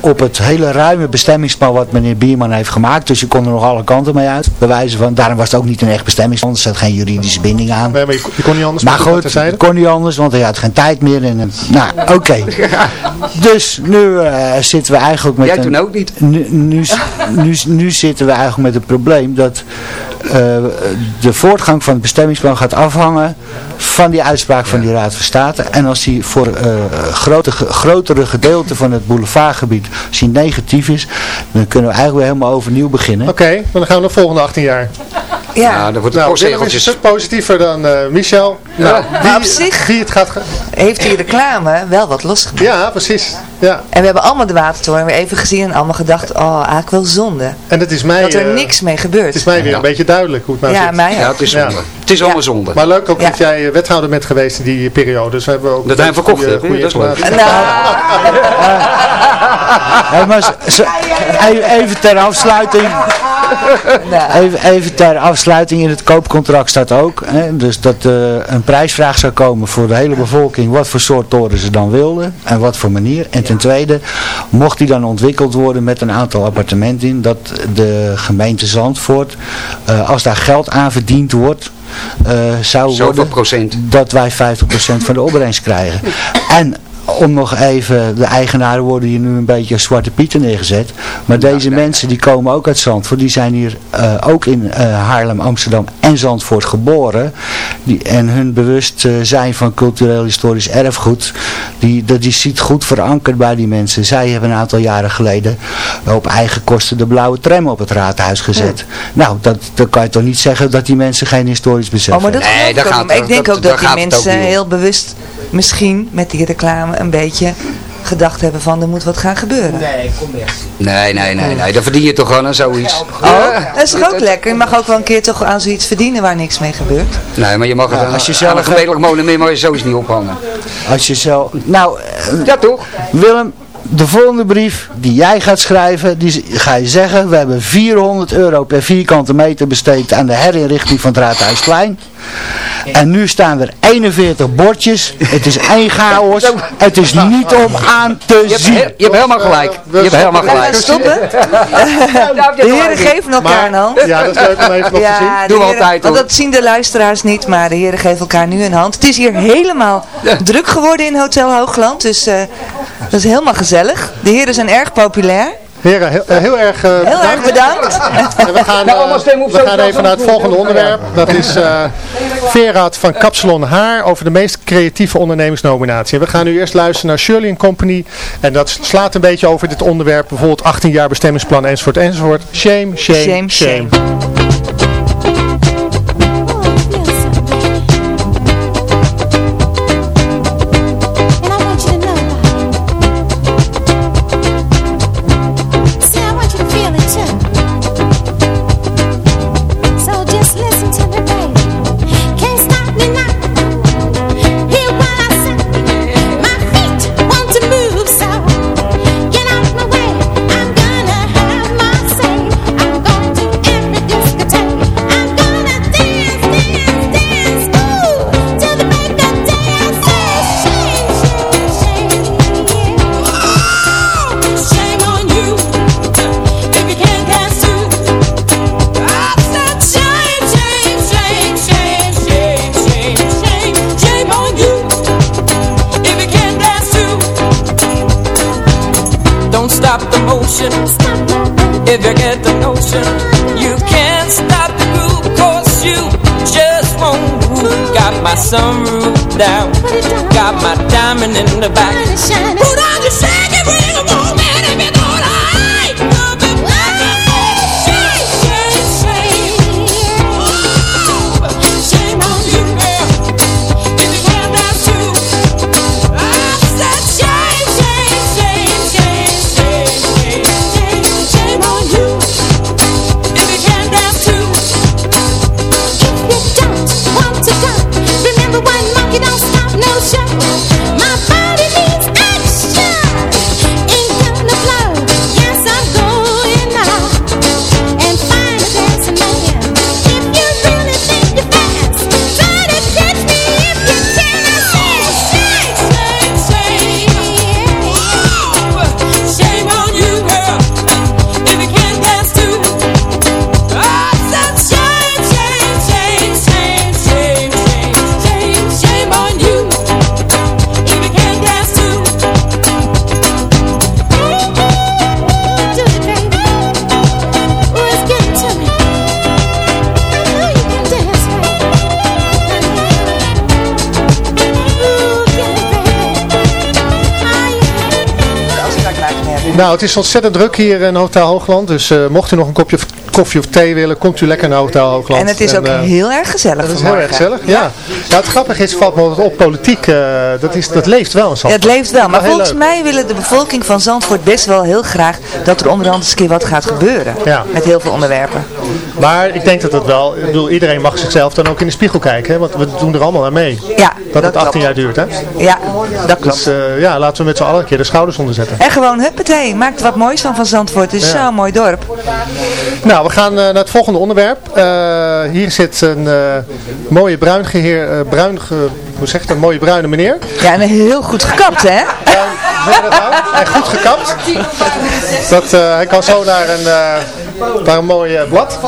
op het hele ruime bestemmingsplan wat meneer Bierman heeft gemaakt. Dus je kon er nog alle kanten mee uit. Bewijzen van, daarom was het ook niet een echt bestemmingsplan. Er zat geen juridische binding aan. Nee, maar je, je kon niet anders. Maar goed, kon niet anders, want hij had geen tijd meer. En, en- nou, oké. Dus nu eh, zitten we eigenlijk met Jij een... toen ook niet. Nu, nu, nu, nu zitten we eigenlijk met het probleem dat eh, de voortgang van het bestemmingsplan gaat afhangen van die uitspraak van die Raad van State. En als die voor eh grote, grotere gedeelte van het boulevardgebied als negatief is, dan kunnen we eigenlijk weer helemaal overnieuw beginnen. Oké, maar dan gaan we naar de volgende 18 jaar. Ja, Ja, dan wordt het Nou, Willem is een stuk positiever dan eh, Michel. Nou, maar op zich wie het gaat... heeft die reclame wel wat losgemaakt. Ja, precies. Ja. En we hebben allemaal de watertoren weer even gezien en allemaal gedacht, oh, eigenlijk wel zonde. En het is mij, Dat er eh, niks mee het gebeurt. is mij weer Ja. een beetje duidelijk hoe het nou Ja, zit. mij Ja, het is Ja. zonde. Het is allemaal zonde. Maar leuk ook Ja. dat jij eh, wethouder bent geweest in die periode. Dus we hebben ook Dat hij verkocht goede- heeft, Dat is leuk. Nou, even ter afsluiting. <laughs> nou, Even, even ter afsluiting in het koopcontract staat ook. Hè, dus dat eh, een prijsvraag zou komen voor de hele bevolking. Wat voor soort toren ze dan wilden. En wat voor manier. En ten tweede, mocht die dan ontwikkeld worden met een aantal appartementen in. Dat de gemeente Zandvoort, eh, als daar geld aan verdiend wordt. eh, zou Zoveel worden procent. dat wij 50% van de opbrengst krijgen. <laughs> En om nog even, de eigenaren worden hier nu een beetje als zwarte pieten neergezet. Maar deze mensen die komen ook uit Zandvoort. Die zijn hier eh, ook in eh, Haarlem, Amsterdam en Zandvoort geboren. Die, en hun bewustzijn van cultureel historisch erfgoed. Die, dat, die ziet goed verankerd bij die mensen. Zij hebben een aantal jaren geleden op eigen kosten de blauwe tram op het raadhuis gezet. Nou, dat, dan kan je toch niet zeggen dat die mensen geen historisch besef oh, maar dat Nee, ook. gaat- ik denk dat- ook dat die mensen heel bewust misschien met die reclame een beetje gedacht hebben van er moet wat gaan gebeuren. Nee, nee, nee, nee. Dan verdien je toch gewoon aan zoiets. Oh, dat is toch ook lekker? Je mag ook wel een keer toch aan zoiets verdienen waar niks mee gebeurt. Nee, maar je mag het als je zelf- een gemeentelijk monument maar je sowieso niet ophangen. Als je zo... Nou, eh, Ja, toch? Willem, de volgende brief die jij gaat schrijven, die ga je zeggen, we hebben 400 euro per vierkante meter besteed aan de herinrichting van het Raadhuisplein. En nu staan er 41 bordjes. Het is één chaos. Het is niet om aan te Je hebt, zien. je hebt helemaal gelijk. Je hebt helemaal gelijk. stoppen? <laughs> De heren geven elkaar een hand. Ja, dat is leuk om even nog te zien. Heren- altijd, want dat zien de luisteraars niet, maar de heren geven elkaar nu een hand. Het is hier helemaal druk geworden in Hotel Hoogland, dus eh, dat is helemaal gezellig. De heren zijn erg populair. Heren, heel, eh, heel erg eh, Heel erg bedankt. En we gaan, <laughs> eh, we gaan even naar het volgende onderwerp. Dat is eh Veerraad van Kapsalon Haar over de meest creatieve ondernemingsnominatie. En we gaan nu eerst luisteren naar Shirley Company. En dat slaat een beetje over dit onderwerp. Bijvoorbeeld 18 jaar bestemmingsplan enzovoort enzovoort. Shame, shame, shame. Shame, Nou, het is ontzettend druk hier in Hotel Hoogland. Dus eh, mocht u nog een kopje koffie of thee willen, komt u lekker naar Hotel Hoogland. En het is ook eh, heel erg gezellig Dat is heel erg gezellig, ja. ja. het grappige is, valt me altijd op, politiek, eh, dat, is, dat leeft wel in Ja, Zandvoort. het leeft wel, maar volgens leuk. mij willen de bevolking van Zandvoort best wel heel graag dat er onderhand eens een keer wat gaat gebeuren. Ja. Met heel veel onderwerpen. Maar ik denk dat het wel, ik bedoel, iedereen mag zichzelf dan ook in de spiegel kijken, hè, want we doen er allemaal aan mee. Ja, Dat, het 18 klopt. jaar duurt, hè. Ja, dat klopt. Dus ja, laten we met z'n allen een keer de schouders onder zetten. En gewoon, huppatee, maak er wat moois van van Zandvoort. Het is Ja. zo'n mooi dorp. Nou, we gaan eh, naar het volgende onderwerp. Eh, hier zit een eh, mooie bruin geheer, eh, hoe zeg je dat, een mooie bruine meneer. Ja, en heel goed gekapt, hè? Je dat nou? En goed gekapt. Dat, eh, hij kan zo naar een, eh, naar een mooi eh, blad.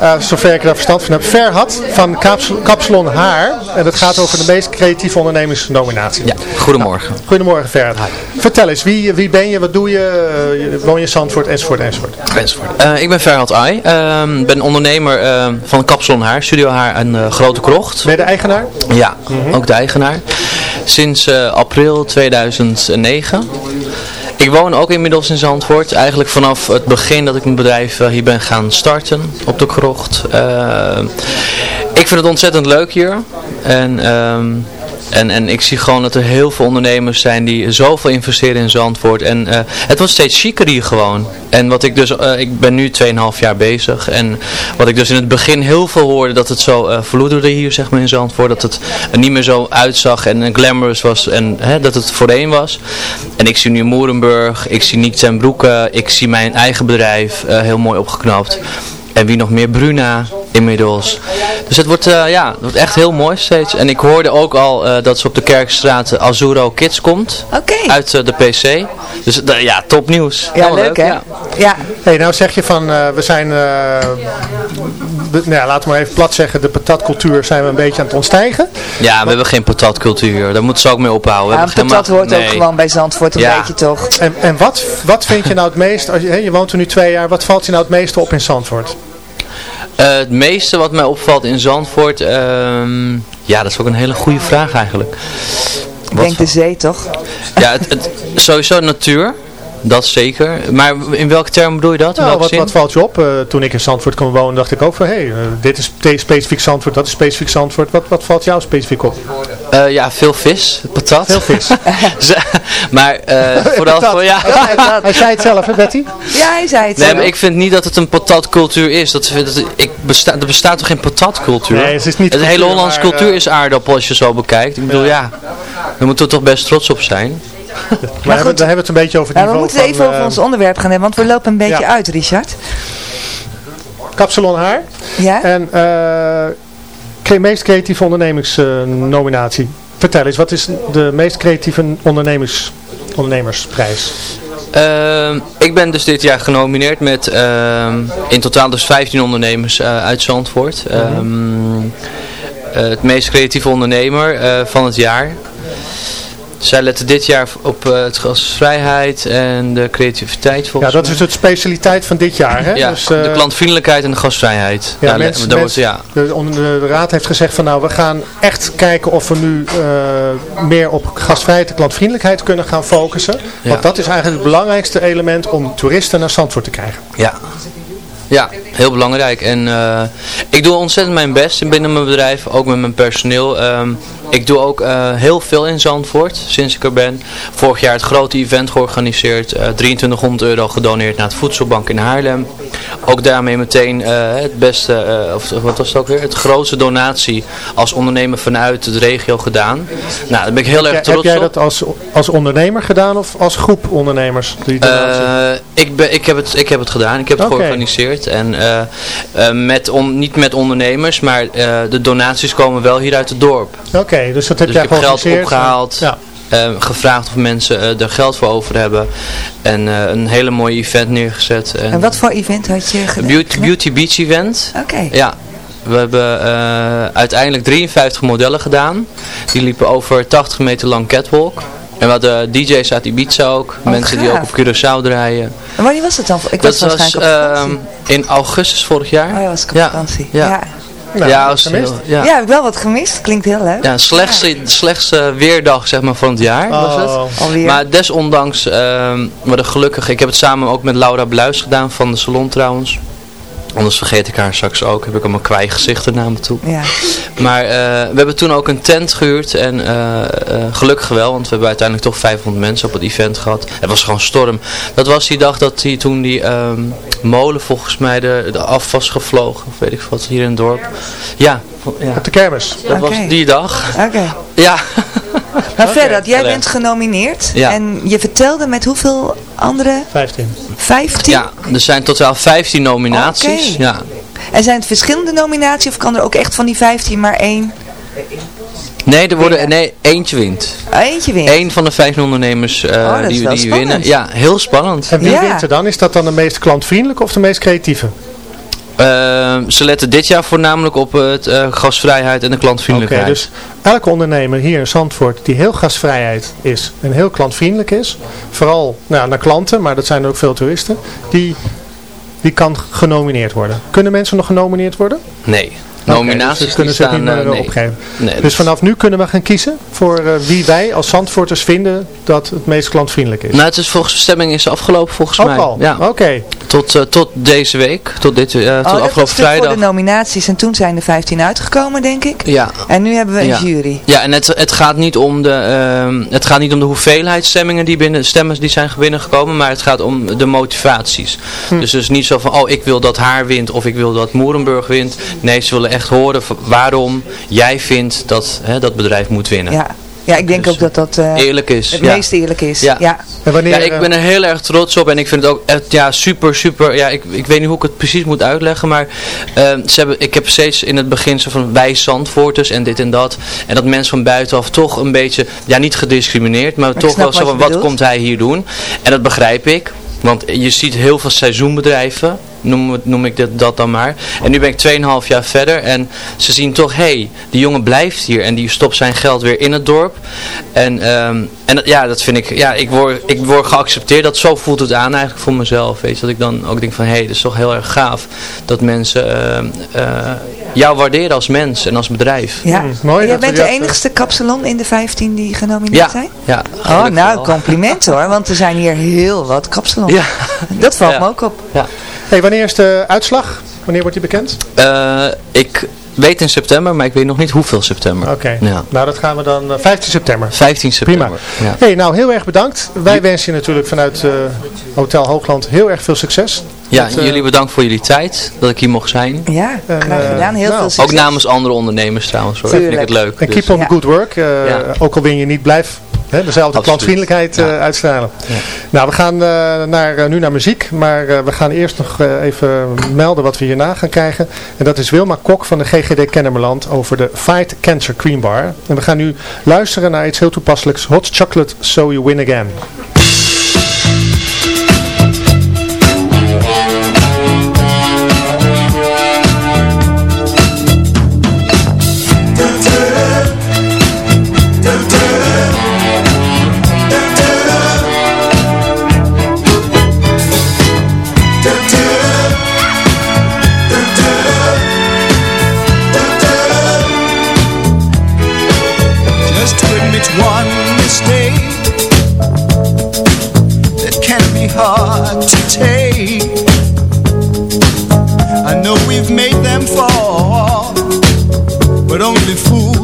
Eh, zover ik daar verstand van heb. Verhad van Kaps- Kapsalon Haar. En dat gaat over de meest creatieve ondernemersnominatie. Ja, goedemorgen. Goedemorgen Verhad. Vertel eens, wie, wie ben je, wat doe je, Eh, je- woon je in Zandvoort, enzovoort, enzovoort. Enzovoort. Eh, ik ben Ferhat Ai. Ik ben ondernemer eh, van Kapsalon Haar, Studio Haar en eh, Grote Krocht. Ben je de eigenaar? Ja, ook de eigenaar. Sinds eh, april 2009. Ik woon ook inmiddels in Zandvoort. Eigenlijk vanaf het begin dat ik mijn bedrijf eh, hier ben gaan starten op de krocht. Eh, ik vind het ontzettend leuk hier. En, ehm, en, en ik zie gewoon dat er heel veel ondernemers zijn die zoveel investeren in Zandvoort. En eh, het wordt steeds chiquer hier gewoon. En wat ik dus, eh, ik ben nu 2,5 jaar bezig. En wat ik dus in het begin heel veel hoorde dat het zo uh, hier zeg maar in Zandvoort. Dat het niet meer zo uitzag en glamorous was en hè, dat het voorheen was. En ik zie nu Moerenburg, ik zie Niek ten Broeke, ik zie mijn eigen bedrijf heel mooi opgeknapt. En wie nog meer? Bruna inmiddels. Dus het wordt, uh, ja, het wordt echt heel mooi steeds. En ik hoorde ook al uh, dat ze op de Kerkstraat Azuro Kids komt. Okay. Uit uh, de PC. Dus ja, top nieuws. Ja, leuk, leuk hè? Ja. ja. Hey, nou zeg je van, we zijn, de, nou ja, laten we maar even plat zeggen, de patatcultuur zijn we een beetje aan het ontstijgen. Ja, we hebben geen patatcultuur. Daar moeten ze ook mee ophouden. Ja, patat hoort nee. ook gewoon bij Zandvoort een ja. beetje toch. En, en wat, wat vind je nou het meest, als je, hè, je woont er nu twee jaar, wat valt je nou het meeste op in Zandvoort? Uh, het meeste wat mij opvalt in Zandvoort, uh, ja, dat is ook een hele goede vraag eigenlijk. Ik denk de zee toch? Ja, het, het, sowieso natuur. Dat zeker. Maar in welke term bedoel je dat? Nou, wat, wat, valt je op? Uh, toen ik in Zandvoort kwam wonen, dacht ik ook van, hé, hey, uh, dit is specifiek Zandvoort, dat is specifiek Zandvoort. Wat, wat valt jou specifiek op? Uh, ja, veel vis, patat. Veel vis. <laughs> maar <laughs> vooral voor, ja. hij zei het zelf, hè Betty? Ja, hij zei het Nee, zelf. maar ik vind niet dat het een patatcultuur is. Dat, dat, ik besta, er bestaat toch geen patatcultuur? Nee, het is niet De hele Hollandse cultuur is aardappel als je zo bekijkt. Ik bedoel, ja, ja daar moeten we toch best trots op zijn. Maar, maar goed, we hebben het een beetje over het nou, niveau We moeten van, even over ons onderwerp gaan hebben, want we lopen een beetje ja. uit, Richard. Kapsalon haar. Ja. En uh, meest creatieve ondernemingsnominatie. Uh, Vertel eens, wat is de meest creatieve ondernemers, ondernemersprijs? Uh, ik ben dus dit jaar genomineerd met uh, in totaal dus 15 ondernemers uh, uit Zandvoort. Mm -hmm. het meest creatieve ondernemer van het jaar. Zij letten dit jaar op eh, het gasvrijheid en de creativiteit Ja, volgens dat is het specialiteit van dit jaar. Hè? Ja, dus, eh, de klantvriendelijkheid en de gasvrijheid. Ja, mensen, daar mensen- wordt, ja. de, raad heeft gezegd van nou, we gaan echt kijken of we nu eh, meer op gastvrijheid en klantvriendelijkheid kunnen gaan focussen. Ja. Want dat is eigenlijk het belangrijkste element om toeristen naar Zandvoort te krijgen. Ja. Ja, heel belangrijk. En ik doe ontzettend mijn best binnen mijn bedrijf, ook met mijn personeel. Ehm, ik doe ook eh, heel veel in Zandvoort, sinds ik er ben. Vorig jaar het grote event georganiseerd, eh 2300 euro gedoneerd naar het Voedselbank in Haarlem. Ook daarmee meteen eh, het beste, of wat was het ook weer, het grootste donatie als ondernemer vanuit de regio gedaan. Nou, daar ben ik heel erg Heb trots jij op. dat als, als ondernemer gedaan of als groep ondernemers? Die ik, ben, ik, heb het, ik heb het gedaan. Ik heb het georganiseerd. En met on, niet met ondernemers, maar de donaties komen wel hier uit het dorp. Oké, dus dat heb dus jij ik heb geld opgehaald. Ja. eh, gevraagd of mensen eh, er geld voor over hebben. En eh, een hele mooie event neergezet. En wat voor event had je gedaan? Beauty, beauty Beach event. Oké. Ja. We hebben eh, uiteindelijk 53 modellen gedaan. Die liepen over 80 meter lang catwalk. En we hadden DJ's uit Ibiza ook. mensen die ook op Curaçao draaien. En wanneer was het dan? Ik Dat was was waarschijnlijk op vakantie. ehm, in augustus vorig jaar. Oh ja, was ik op ja. vakantie. Ja. Ja. Nou, ja, gemist. ja. Ja. heb ik wel wat gemist. Klinkt heel leuk. Ja, slechtste, slechtste weerdag zeg maar, van het jaar was het. Oh. Alweer. Maar desondanks, ehm we er gelukkig, ik heb het samen ook met Laura Bluis gedaan van de salon trouwens. Anders vergeet ik haar straks ook, heb ik allemaal kwaai gezichten naar me toe. Ja. Maar eh, we hebben toen ook een tent gehuurd en eh, eh, gelukkig wel, want we hebben uiteindelijk toch 500 mensen op het event gehad. Het was gewoon storm. Dat was die dag dat die, toen die ehm, molen volgens mij de, de af was gevlogen, of weet ik wat, hier in het dorp. Ja, ja. Op de kermis. dat was die dag. Oké. Ja. <laughs> <laughs> Maar verder, jij bent genomineerd. Ja. En je vertelde met hoeveel andere? 15. 15? Ja, er zijn totaal 15 nominaties. Ja. En zijn het verschillende nominaties of kan er ook echt van die 15 maar één? Nee, er worden, nee, eentje wint. Eentje wint. Eén van de 15 ondernemers eh, Oh, is die, die winnen. Ja, heel spannend. En wie Ja. wint er dan? Is dat dan de meest klantvriendelijke of de meest creatieve? Eh, ze letten dit jaar voornamelijk op het eh, gasvrijheid en de Oké, klantvriendelijkheid. dus elke ondernemer hier in Zandvoort die heel gastvrijheid is en heel klantvriendelijk is, vooral nou, naar klanten, maar dat zijn er ook veel toeristen, die, die kan genomineerd worden. Kunnen mensen nog genomineerd worden? Nee, Nominaties dus kunnen ze niet staan, meer eh, nee. opgeven. Nee, Dus vanaf nu kunnen we gaan kiezen voor eh, wie wij als Zandvoorters vinden dat het meest klantvriendelijk is. Nou, het is volgens de stemming is afgelopen volgens Ook mij. al? Ja, Oké. tot, eh, tot deze week, tot, dit, eh, tot Oh, dat afgelopen natuurlijk vrijdag. voor de nominaties en toen zijn er 15 uitgekomen, denk ik. Ja, En nu hebben we een Ja. jury. Ja, en het, het, gaat niet om de, ehm, het gaat niet om de hoeveelheid stemmingen die binnen, stemmen die zijn binnengekomen, maar het gaat om de motivaties. Hm. Dus het is niet zo van, oh ik wil dat haar wint of ik wil dat Moerenburg wint. Nee, ze willen echt horen van waarom jij vindt dat hè, dat bedrijf moet winnen. Ja, ja ik denk Dus ook dat dat eh, Eerlijk is. het ja. meest eerlijk is. Ja. Ja. En wanneer, Ja, ik eh, ben er heel erg trots op en ik vind het ook echt ja, super, super. Ja, ik, ik weet niet hoe ik het precies moet uitleggen, maar eh, ze hebben, ik heb steeds in het begin zo van wij Zandvoorters en dit en dat. En dat mensen van buitenaf toch een beetje, ja niet gediscrimineerd, maar toch wel zo wat van wat bedoelt. komt hij hier doen. En dat begrijp ik. Want je ziet heel veel seizoenbedrijven, noem, ik dat, dat dan maar. En nu ben ik 2,5 jaar verder en ze zien toch, hé, hey, die jongen blijft hier en die stopt zijn geld weer in het dorp. En, ehm, en ja, dat vind ik, ja, ik word, ik word geaccepteerd. Dat zo voelt het aan eigenlijk voor mezelf. Weet je, dat ik dan ook denk van, hé, hey, dat is toch heel erg gaaf dat mensen ehm, eh, jou waarderen als mens en als bedrijf. Ja. Hmm, mooi jij bent de enigste kapsalon in de 15 die genomineerd Ja, zijn? ja. Oh, nou, wel. compliment hoor, want er zijn hier heel wat kapsalons. Ja. Dat valt Ja. me ook op. Ja. Hey, wanneer is de uitslag? Wanneer wordt die bekend? Eh, ik weet in september, maar ik weet nog niet hoeveel september. Oké. Ja. Nou, dat gaan we dan eh, 15 september. 15 september. Prima. Ja. Hey, nou heel erg bedankt. Wij wensen je natuurlijk vanuit eh, Hotel Hoogland heel erg veel succes. Ja, Met, eh, jullie bedankt voor jullie tijd, dat ik hier mocht zijn. Ja, En, graag eh, gedaan. Heel nou, veel succes. Ook namens andere ondernemers trouwens hoor. Dat vind ik het leuk. En Dus- keep on the Ja. good work. Eh, Ja. Ook al win je niet, blijf dezelfde klantvriendelijkheid eh, Ja. uitstralen. Ja. Nou, we gaan eh, naar, eh, nu naar muziek. Maar we gaan eerst nog even melden wat we hierna gaan krijgen. En dat is Wilma Kok van de GGD Kennemerland over de Fight Cancer Cream Bar. En we gaan nu luisteren naar iets heel toepasselijks. Hot Chocolate So You Win Again. Hard to take. I know we've made them fall, but only fools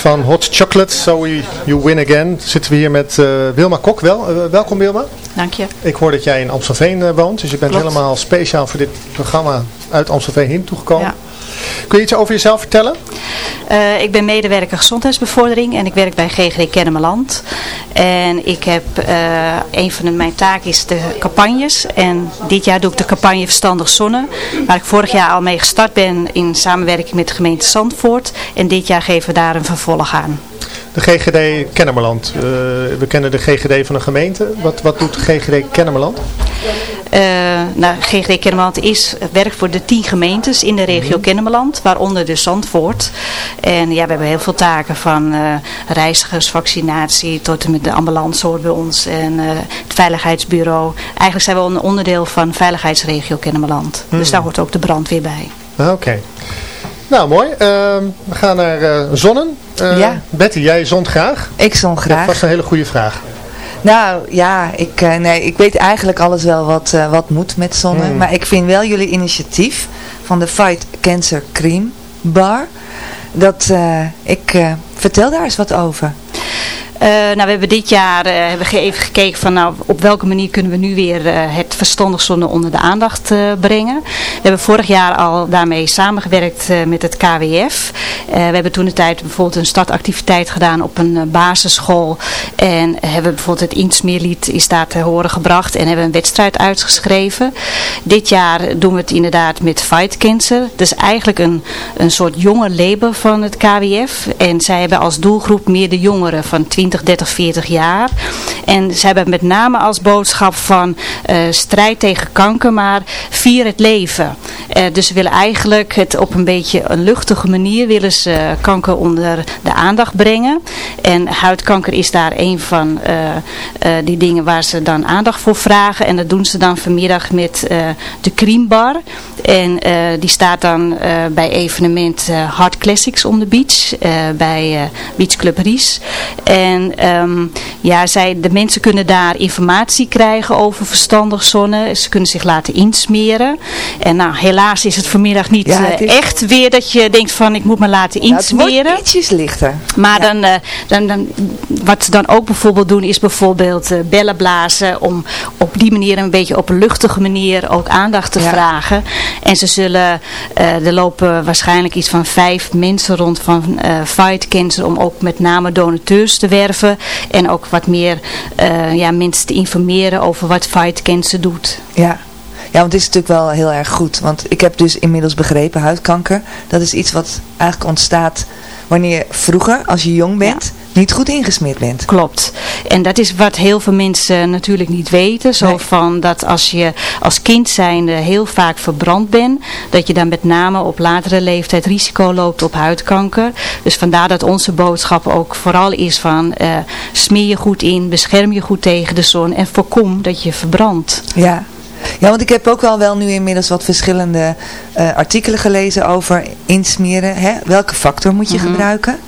van Hot Chocolate, So We, You Win Again. Zitten we hier met eh, Wilma Kok. Wel, eh, welkom Wilma. Dank je. Ik hoor dat jij in Amstelveen eh, woont, dus je bent Klopt. helemaal speciaal voor dit programma uit Amstelveen heen toegekomen. Ja. Kun je iets over jezelf vertellen? Ik ben medewerker gezondheidsbevordering en ik werk bij GGD Kennemerland. En ik heb, eh, een van de- mijn taken is de campagnes. En dit jaar doe ik de campagne Verstandig Zonne. Waar ik vorig jaar al mee gestart ben in samenwerking met de gemeente Zandvoort. En dit jaar geven we daar een vervolg aan. De GGD Kennemerland. Eh, we kennen de GGD van de gemeente. Wat, wat doet GGD Kennemerland? Eh nou, GGD Kennemerland is, werkt voor de tien gemeentes in de regio Kennemerland, waaronder de Zandvoort. En ja, we hebben heel veel taken van eh, reizigers, vaccinatie, tot en met de ambulance hoort bij ons en eh, het veiligheidsbureau. Eigenlijk zijn we een onderdeel van veiligheidsregio Kennemerland. Hmm. Dus daar hoort ook de brandweer bij. Oké. Nou, mooi. Ehm, we gaan naar eh, zonnen. Eh, Ja. Betty, jij zond graag. Ik Dat graag. was een hele goede vraag. Nou ja, ik, eh, nee, ik weet eigenlijk alles wel wat, eh, wat moet met zonne. Hmm. Maar ik vind wel jullie initiatief van de Fight Cancer Cream Bar. Dat eh, ik eh, vertel daar eens wat over. Eh, nou, we hebben dit jaar eh, hebben we even gekeken van nou, op welke manier kunnen we nu weer eh, het verstandig zonne onder de aandacht brengen. We hebben vorig jaar al daarmee samengewerkt met het KWF. We hebben toen de tijd bijvoorbeeld een startactiviteit gedaan op een basisschool. En hebben bijvoorbeeld het Insmeerlied is daar te horen gebracht en hebben een wedstrijd uitgeschreven. Dit jaar doen we het inderdaad met Fight Cancer. Dat is eigenlijk een, een soort jonge label van het KWF. En zij hebben als doelgroep meer de jongeren van 20, 30, 40 jaar. En zij hebben met name als boodschap van eh, strijd tegen kanker, maar vier het leven. Eh, dus ze willen eigenlijk het op een beetje een luchtige manier willen ze kanker onder de aandacht brengen. En huidkanker is daar een van eh, eh, die dingen waar ze dan aandacht voor vragen. En dat doen ze dan vanmiddag met eh, de creambar. En eh, die staat dan eh, bij evenement eh, Hard Classics on the Beach. eh, bij eh, Beach Club Ries. En ehm, ja, zij, de mensen kunnen daar informatie krijgen over verstandig zonne. Ze kunnen zich laten insmeren. En nou, helaas is het vanmiddag niet Ja, eh, het is- echt weer dat je denkt van ik moet me laten Nou, het wordt insmeren. ietsjes lichter. Maar dan, eh, dan, dan, wat ze dan ook bijvoorbeeld doen is bijvoorbeeld eh, bellen blazen om op die manier een beetje op een luchtige manier ook aandacht te Ja. vragen. En ze zullen, er lopen waarschijnlijk iets van vijf mensen rond van Fight Cancer om ook met name donateurs te werven. En ook wat meer eh, ja, mensen te informeren over wat Fight Cancer doet. Ja. Ja, want het is natuurlijk wel heel erg goed. Want ik heb dus inmiddels begrepen, huidkanker, dat is iets wat eigenlijk ontstaat wanneer je vroeger, als je jong bent, niet goed ingesmeerd bent. Klopt. En dat is wat heel veel mensen natuurlijk niet weten. Zo Nee. van dat als je als kind zijnde heel vaak verbrand bent, dat je dan met name op latere leeftijd risico loopt op huidkanker. Dus vandaar dat onze boodschap ook vooral is van eh, smeer je goed in, bescherm je goed tegen de zon en voorkom dat je verbrandt. Ja. Ja, want ik heb ook wel, wel nu inmiddels wat verschillende eh, artikelen gelezen over insmeren. Hè? Welke factor moet je Mhm. gebruiken?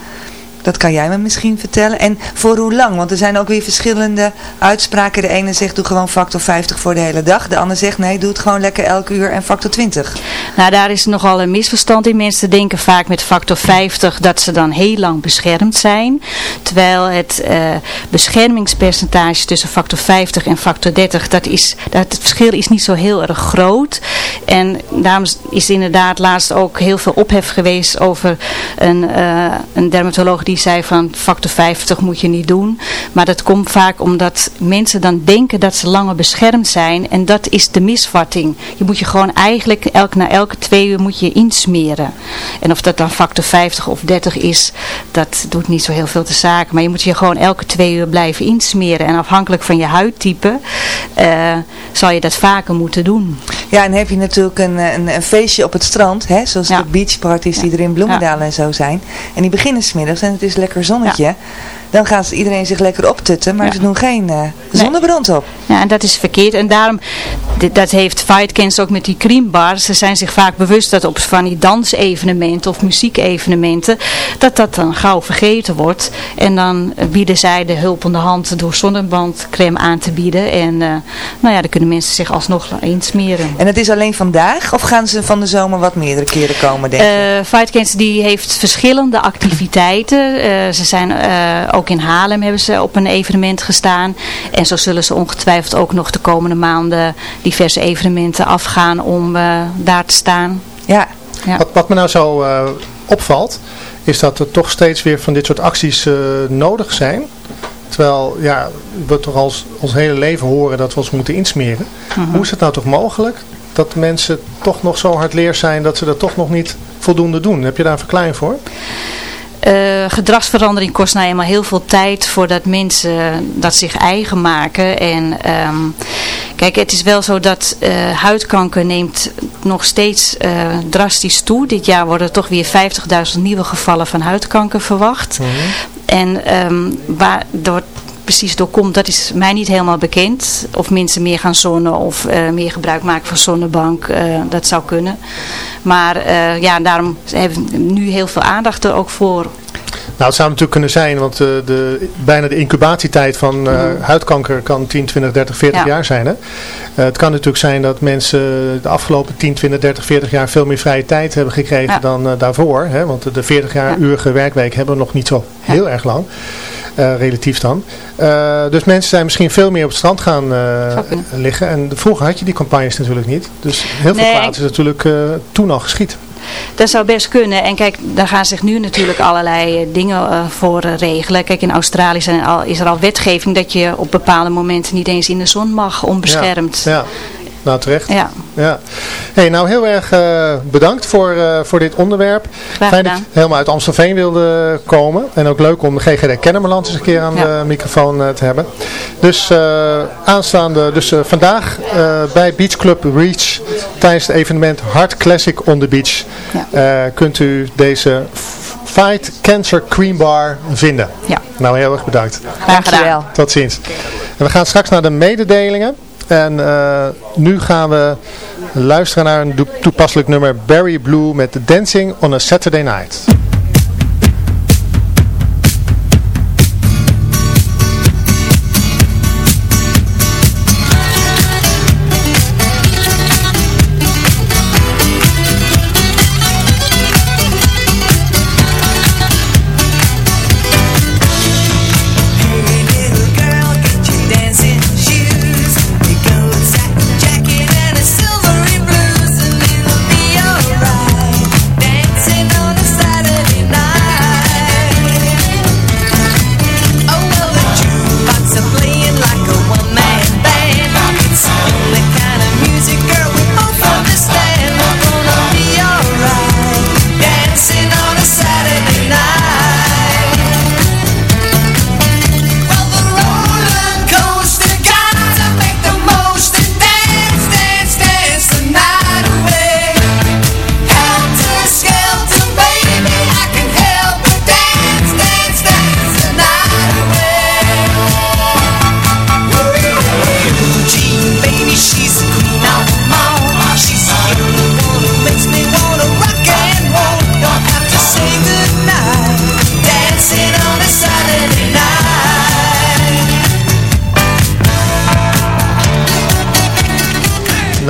Dat kan jij me misschien vertellen. En voor hoe lang? Want er zijn ook weer verschillende uitspraken. De ene zegt doe gewoon factor 50 voor de hele dag. De ander zegt nee, doe het gewoon lekker elk uur en factor 20. Nou, daar is nogal een misverstand in. Mensen denken vaak met factor 50 dat ze dan heel lang beschermd zijn. Terwijl het eh, beschermingspercentage tussen factor 50 en factor 30, dat is, dat het verschil is niet zo heel erg groot. En daarom is inderdaad laatst ook heel veel ophef geweest over een, eh, een dermatoloog die zei van factor 50 moet je niet doen. Maar dat komt vaak omdat mensen dan denken dat ze langer beschermd zijn. En dat is de misvatting. Je moet je gewoon eigenlijk elk, na elke twee uur moet je insmeren. En of dat dan factor 50 of 30 is, dat doet niet zo heel veel te zaken. Maar je moet je gewoon elke twee uur blijven insmeren. En afhankelijk van je huidtype eh, zal je dat vaker moeten doen. Ja, en heb je natuurlijk een, eh, een, een feestje op het strand, hè, zoals de beachparties die er in Bloemendaal en zo zijn. En die beginnen smiddags en het is lekker zonnetje. Dan gaat iedereen zich lekker optutten, maar ze doen geen eh zonnebrand op. Ja, en dat is verkeerd. En daarom, dat heeft Fightcans ook met die creambars. Ze zijn zich vaak bewust dat op van die dansevenementen of muziekevenementen, dat dat dan gauw vergeten wordt. En dan bieden zij de hulpende hand door zonnebrandcreme aan te bieden. En eh, nou ja, dan kunnen mensen zich alsnog insmeren. En het is alleen vandaag of gaan ze van de zomer wat meerdere keren komen, denk je? Eh Fightcans die heeft verschillende activiteiten. Eh, ze zijn ook in Haarlem hebben ze op een evenement gestaan. En zo zullen ze ongetwijfeld ook nog de komende maanden diverse evenementen afgaan om eh, daar te staan. Ja. ja. Wat, wat me nou zo eh, opvalt, is dat er toch steeds weer van dit soort acties eh, nodig zijn. Terwijl ja, we toch als ons hele leven horen dat we ons moeten insmeren. Mhm. Hoe is het nou toch mogelijk dat mensen toch nog zo hard leer zijn dat ze dat toch nog niet voldoende doen? Heb je daar een verklaring voor? Eh, gedragsverandering kost nou eenmaal heel veel tijd voordat mensen dat zich eigen maken. En ehm, kijk, het is wel zo dat eh, huidkanker neemt nog steeds eh, drastisch toe. Dit jaar worden er toch weer 50.000 nieuwe gevallen van huidkanker verwacht. En ehm, waar door precies door komt, dat is mij niet helemaal bekend. Of mensen meer gaan zonnen of eh, meer gebruik maken van zonnebank, eh, dat zou kunnen. Maar eh, ja, daarom hebben we nu heel veel aandacht er ook voor. Nou, het zou natuurlijk kunnen zijn, want de, bijna de incubatietijd van eh, huidkanker kan 10, 20, 30, 40 Ja. jaar zijn. Hè? Het kan natuurlijk zijn dat mensen de afgelopen 10, 20, 30, 40 jaar veel meer vrije tijd hebben gekregen Ja. dan daarvoor. Hè? Want de 40 jaar urige werkweek hebben we nog niet zo heel erg lang. Eh, relatief dan. Eh, dus mensen zijn misschien veel meer op het strand gaan eh, liggen. En vroeger had je die campagnes natuurlijk niet. Dus heel veel Nee. kwaad is natuurlijk toen al geschied. Dat zou best kunnen. En kijk, daar gaan zich nu natuurlijk allerlei dingen voor regelen. Kijk, in Australië zijn al, is er al wetgeving dat je op bepaalde momenten niet eens in de zon mag onbeschermd. Ja, ja. Nou terecht. Ja. Ja. Hey, nou heel erg eh, bedankt voor, eh, voor dit onderwerp. Fijn dat je helemaal uit Amstelveen wilde komen. En ook leuk om de GGD Kennemerland eens een keer aan Ja. de microfoon eh, te hebben. Dus aanstaande, dus vandaag bij Beach Club Reach tijdens het evenement Hard Classic on the Beach kunt u deze Fight Cancer Cream Bar vinden. Ja. Nou heel erg bedankt. Graag gedaan. Tot ziens. En we gaan straks naar de mededelingen. En eh, nu gaan we luisteren naar een toepasselijk nummer Barry Blue met Dancing on a Saturday Night.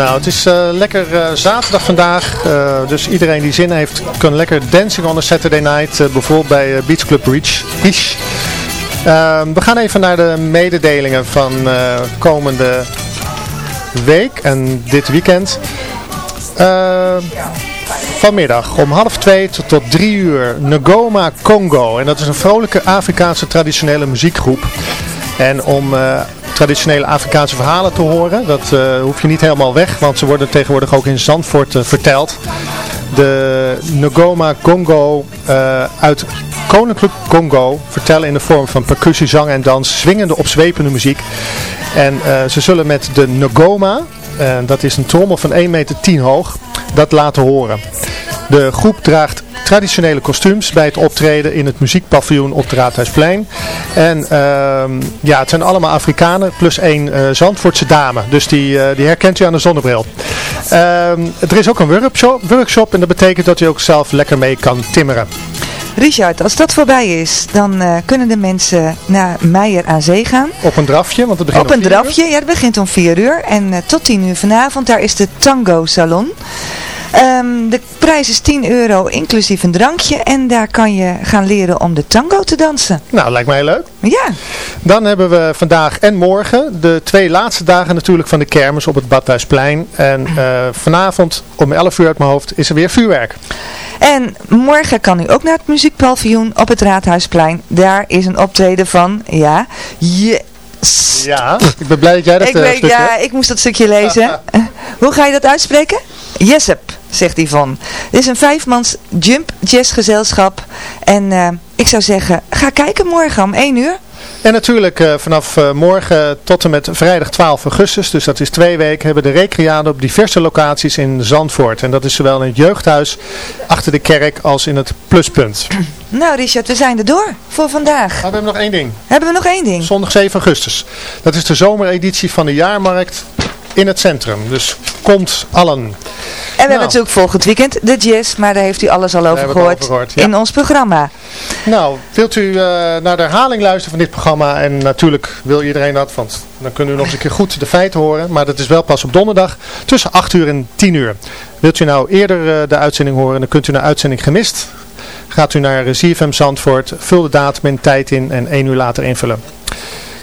Nou, het is eh, lekker eh, zaterdag vandaag. eh, dus iedereen die zin heeft, kan lekker dancing on a Saturday night. bijvoorbeeld bij Beach Club Reach. Ehm, we gaan even naar de mededelingen van komende week en dit weekend. Eh, vanmiddag om half twee tot, tot drie uur Ngoma Congo. En dat is een vrolijke Afrikaanse traditionele muziekgroep. En om traditionele Afrikaanse verhalen te horen, dat eh, hoef je niet helemaal weg, want ze worden tegenwoordig ook in Zandvoort eh, verteld. De Ngoma Congo eh, uit Koninklijk Congo vertellen in de vorm van percussie, zang en dans swingende, opzwepende muziek. En ze zullen met de Ngoma, dat is een trommel van 1 meter 10 hoog, dat laten horen. De groep draagt traditionele kostuums bij het optreden in het muziekpaviljoen op het Raadhuisplein. En ehm, ja, het zijn allemaal Afrikanen plus één eh, Zandvoortse dame. Dus die, eh, die herkent u aan de zonnebril. Ehm, er is ook een workshop, workshop en dat betekent dat u ook zelf lekker mee kan timmeren. Richard, als dat voorbij is, dan eh, kunnen de mensen naar Meijer aan Zee gaan. Op een drafje, want het begint Op een uur. drafje, ja, het begint om 4 uur. En eh, tot 10 uur vanavond, daar is de Tango Salon. Ehm, de prijs is 10 euro, inclusief een drankje. En daar kan je gaan leren om de tango te dansen. Nou, lijkt mij leuk. Ja. Dan hebben we vandaag en morgen de twee laatste dagen natuurlijk van de kermis op het Badhuisplein. En eh, vanavond om 11 uur uit mijn hoofd is er weer vuurwerk. En morgen kan u ook naar het muziekpaviljoen op het Raadhuisplein. Daar is een optreden van, ja, je... Ja, ik ben blij dat jij dat ik eh, weet, stukje ja, ik moest dat stukje lezen. <laughs> Hoe ga je dat uitspreken? Jessup, zegt Yvonne. Dit is een vijfmans jump jazz gezelschap. En eh, ik zou zeggen, ga kijken morgen om 1 uur. En natuurlijk eh, vanaf eh, morgen tot en met vrijdag 12 augustus, dus dat is twee weken, hebben de recreaden op diverse locaties in Zandvoort. En dat is zowel in het jeugdhuis, achter de kerk, als in het pluspunt. <clears throat> Nou Richard, we zijn er door voor vandaag. we hebben nog één ding. Hebben we nog één ding? Zondag 7 augustus. Dat is de zomereditie van de jaarmarkt in het centrum. Dus komt allen. En we hebben natuurlijk volgend weekend de jazz, maar daar heeft u alles al over gehoord, over gehoord, ja. in ons programma. Nou, wilt u eh, naar de herhaling luisteren van dit programma? En natuurlijk wil iedereen dat, want dan kunnen u nog eens een keer goed de feiten horen. Maar dat is wel pas op donderdag tussen 8 uur en 10 uur. Wilt u nou eerder eh, de uitzending horen, dan kunt u naar uitzending gemist. Gaat u naar eh, ZFM Zandvoort, vul de datum en tijd in en 1 uur later invullen.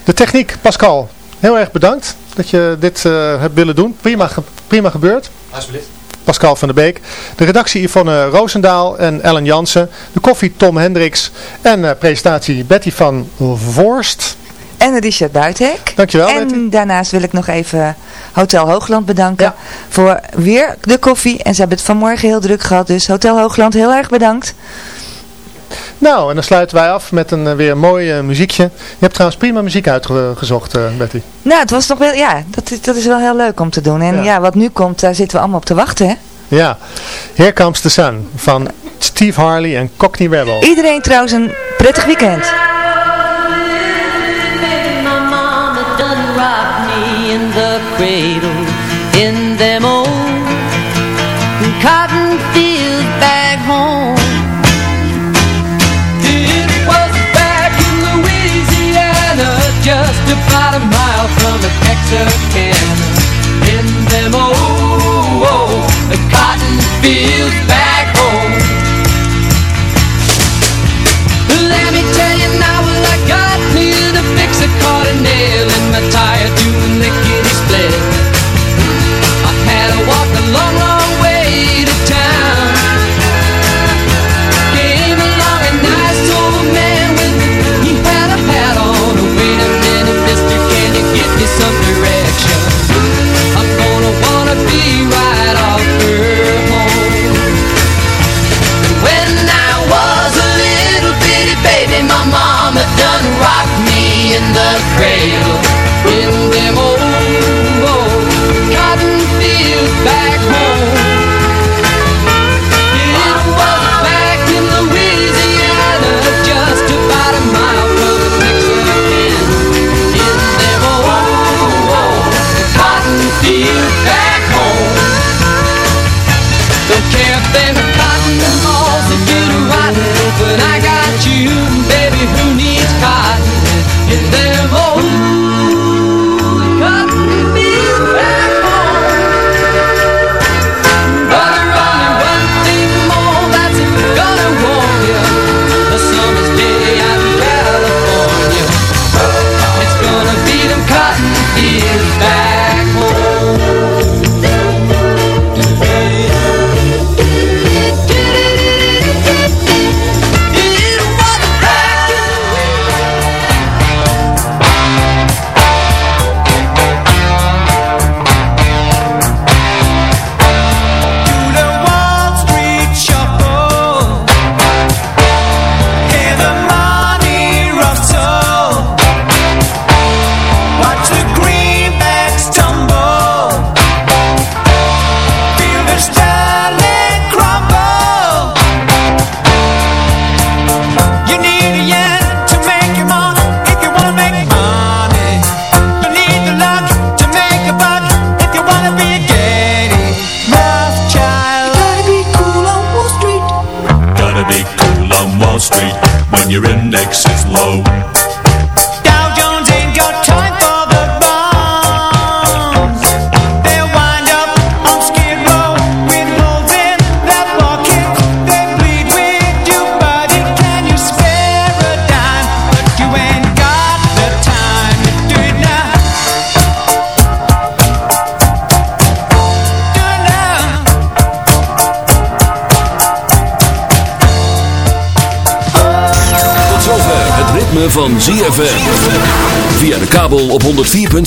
De techniek, Pascal, heel erg bedankt dat je dit eh, hebt willen doen. Prima, ge- prima gebeurd. Alsjeblieft. Pascal van der Beek. De redactie Yvonne Roosendaal en Ellen Jansen. De koffie Tom Hendricks. En eh, presentatie Betty van Voorst. En Richard Buitenhek. Dankjewel En Betty. daarnaast wil ik nog even Hotel Hoogland bedanken voor weer de koffie. En ze hebben het vanmorgen heel druk gehad, dus Hotel Hoogland heel erg bedankt. Nou, en dan sluiten wij af met een eh, weer een mooi eh, muziekje. Je hebt trouwens prima muziek uitgezocht, eh, Betty. Nou, het was nog wel, ja, dat, is- dat is wel heel leuk om te doen. En ja. wat nu komt, daar zitten we allemaal op te wachten, hè. Ja, Here Comes the Sun van Steve Harley en Cockney Rebel. Iedereen trouwens een prettig weekend. In them a mile from the Texarkana. In them oh, oh, oh, old, old cotton fields back home. Let me tell you now, well, I got me to fix a caught a nail in my tire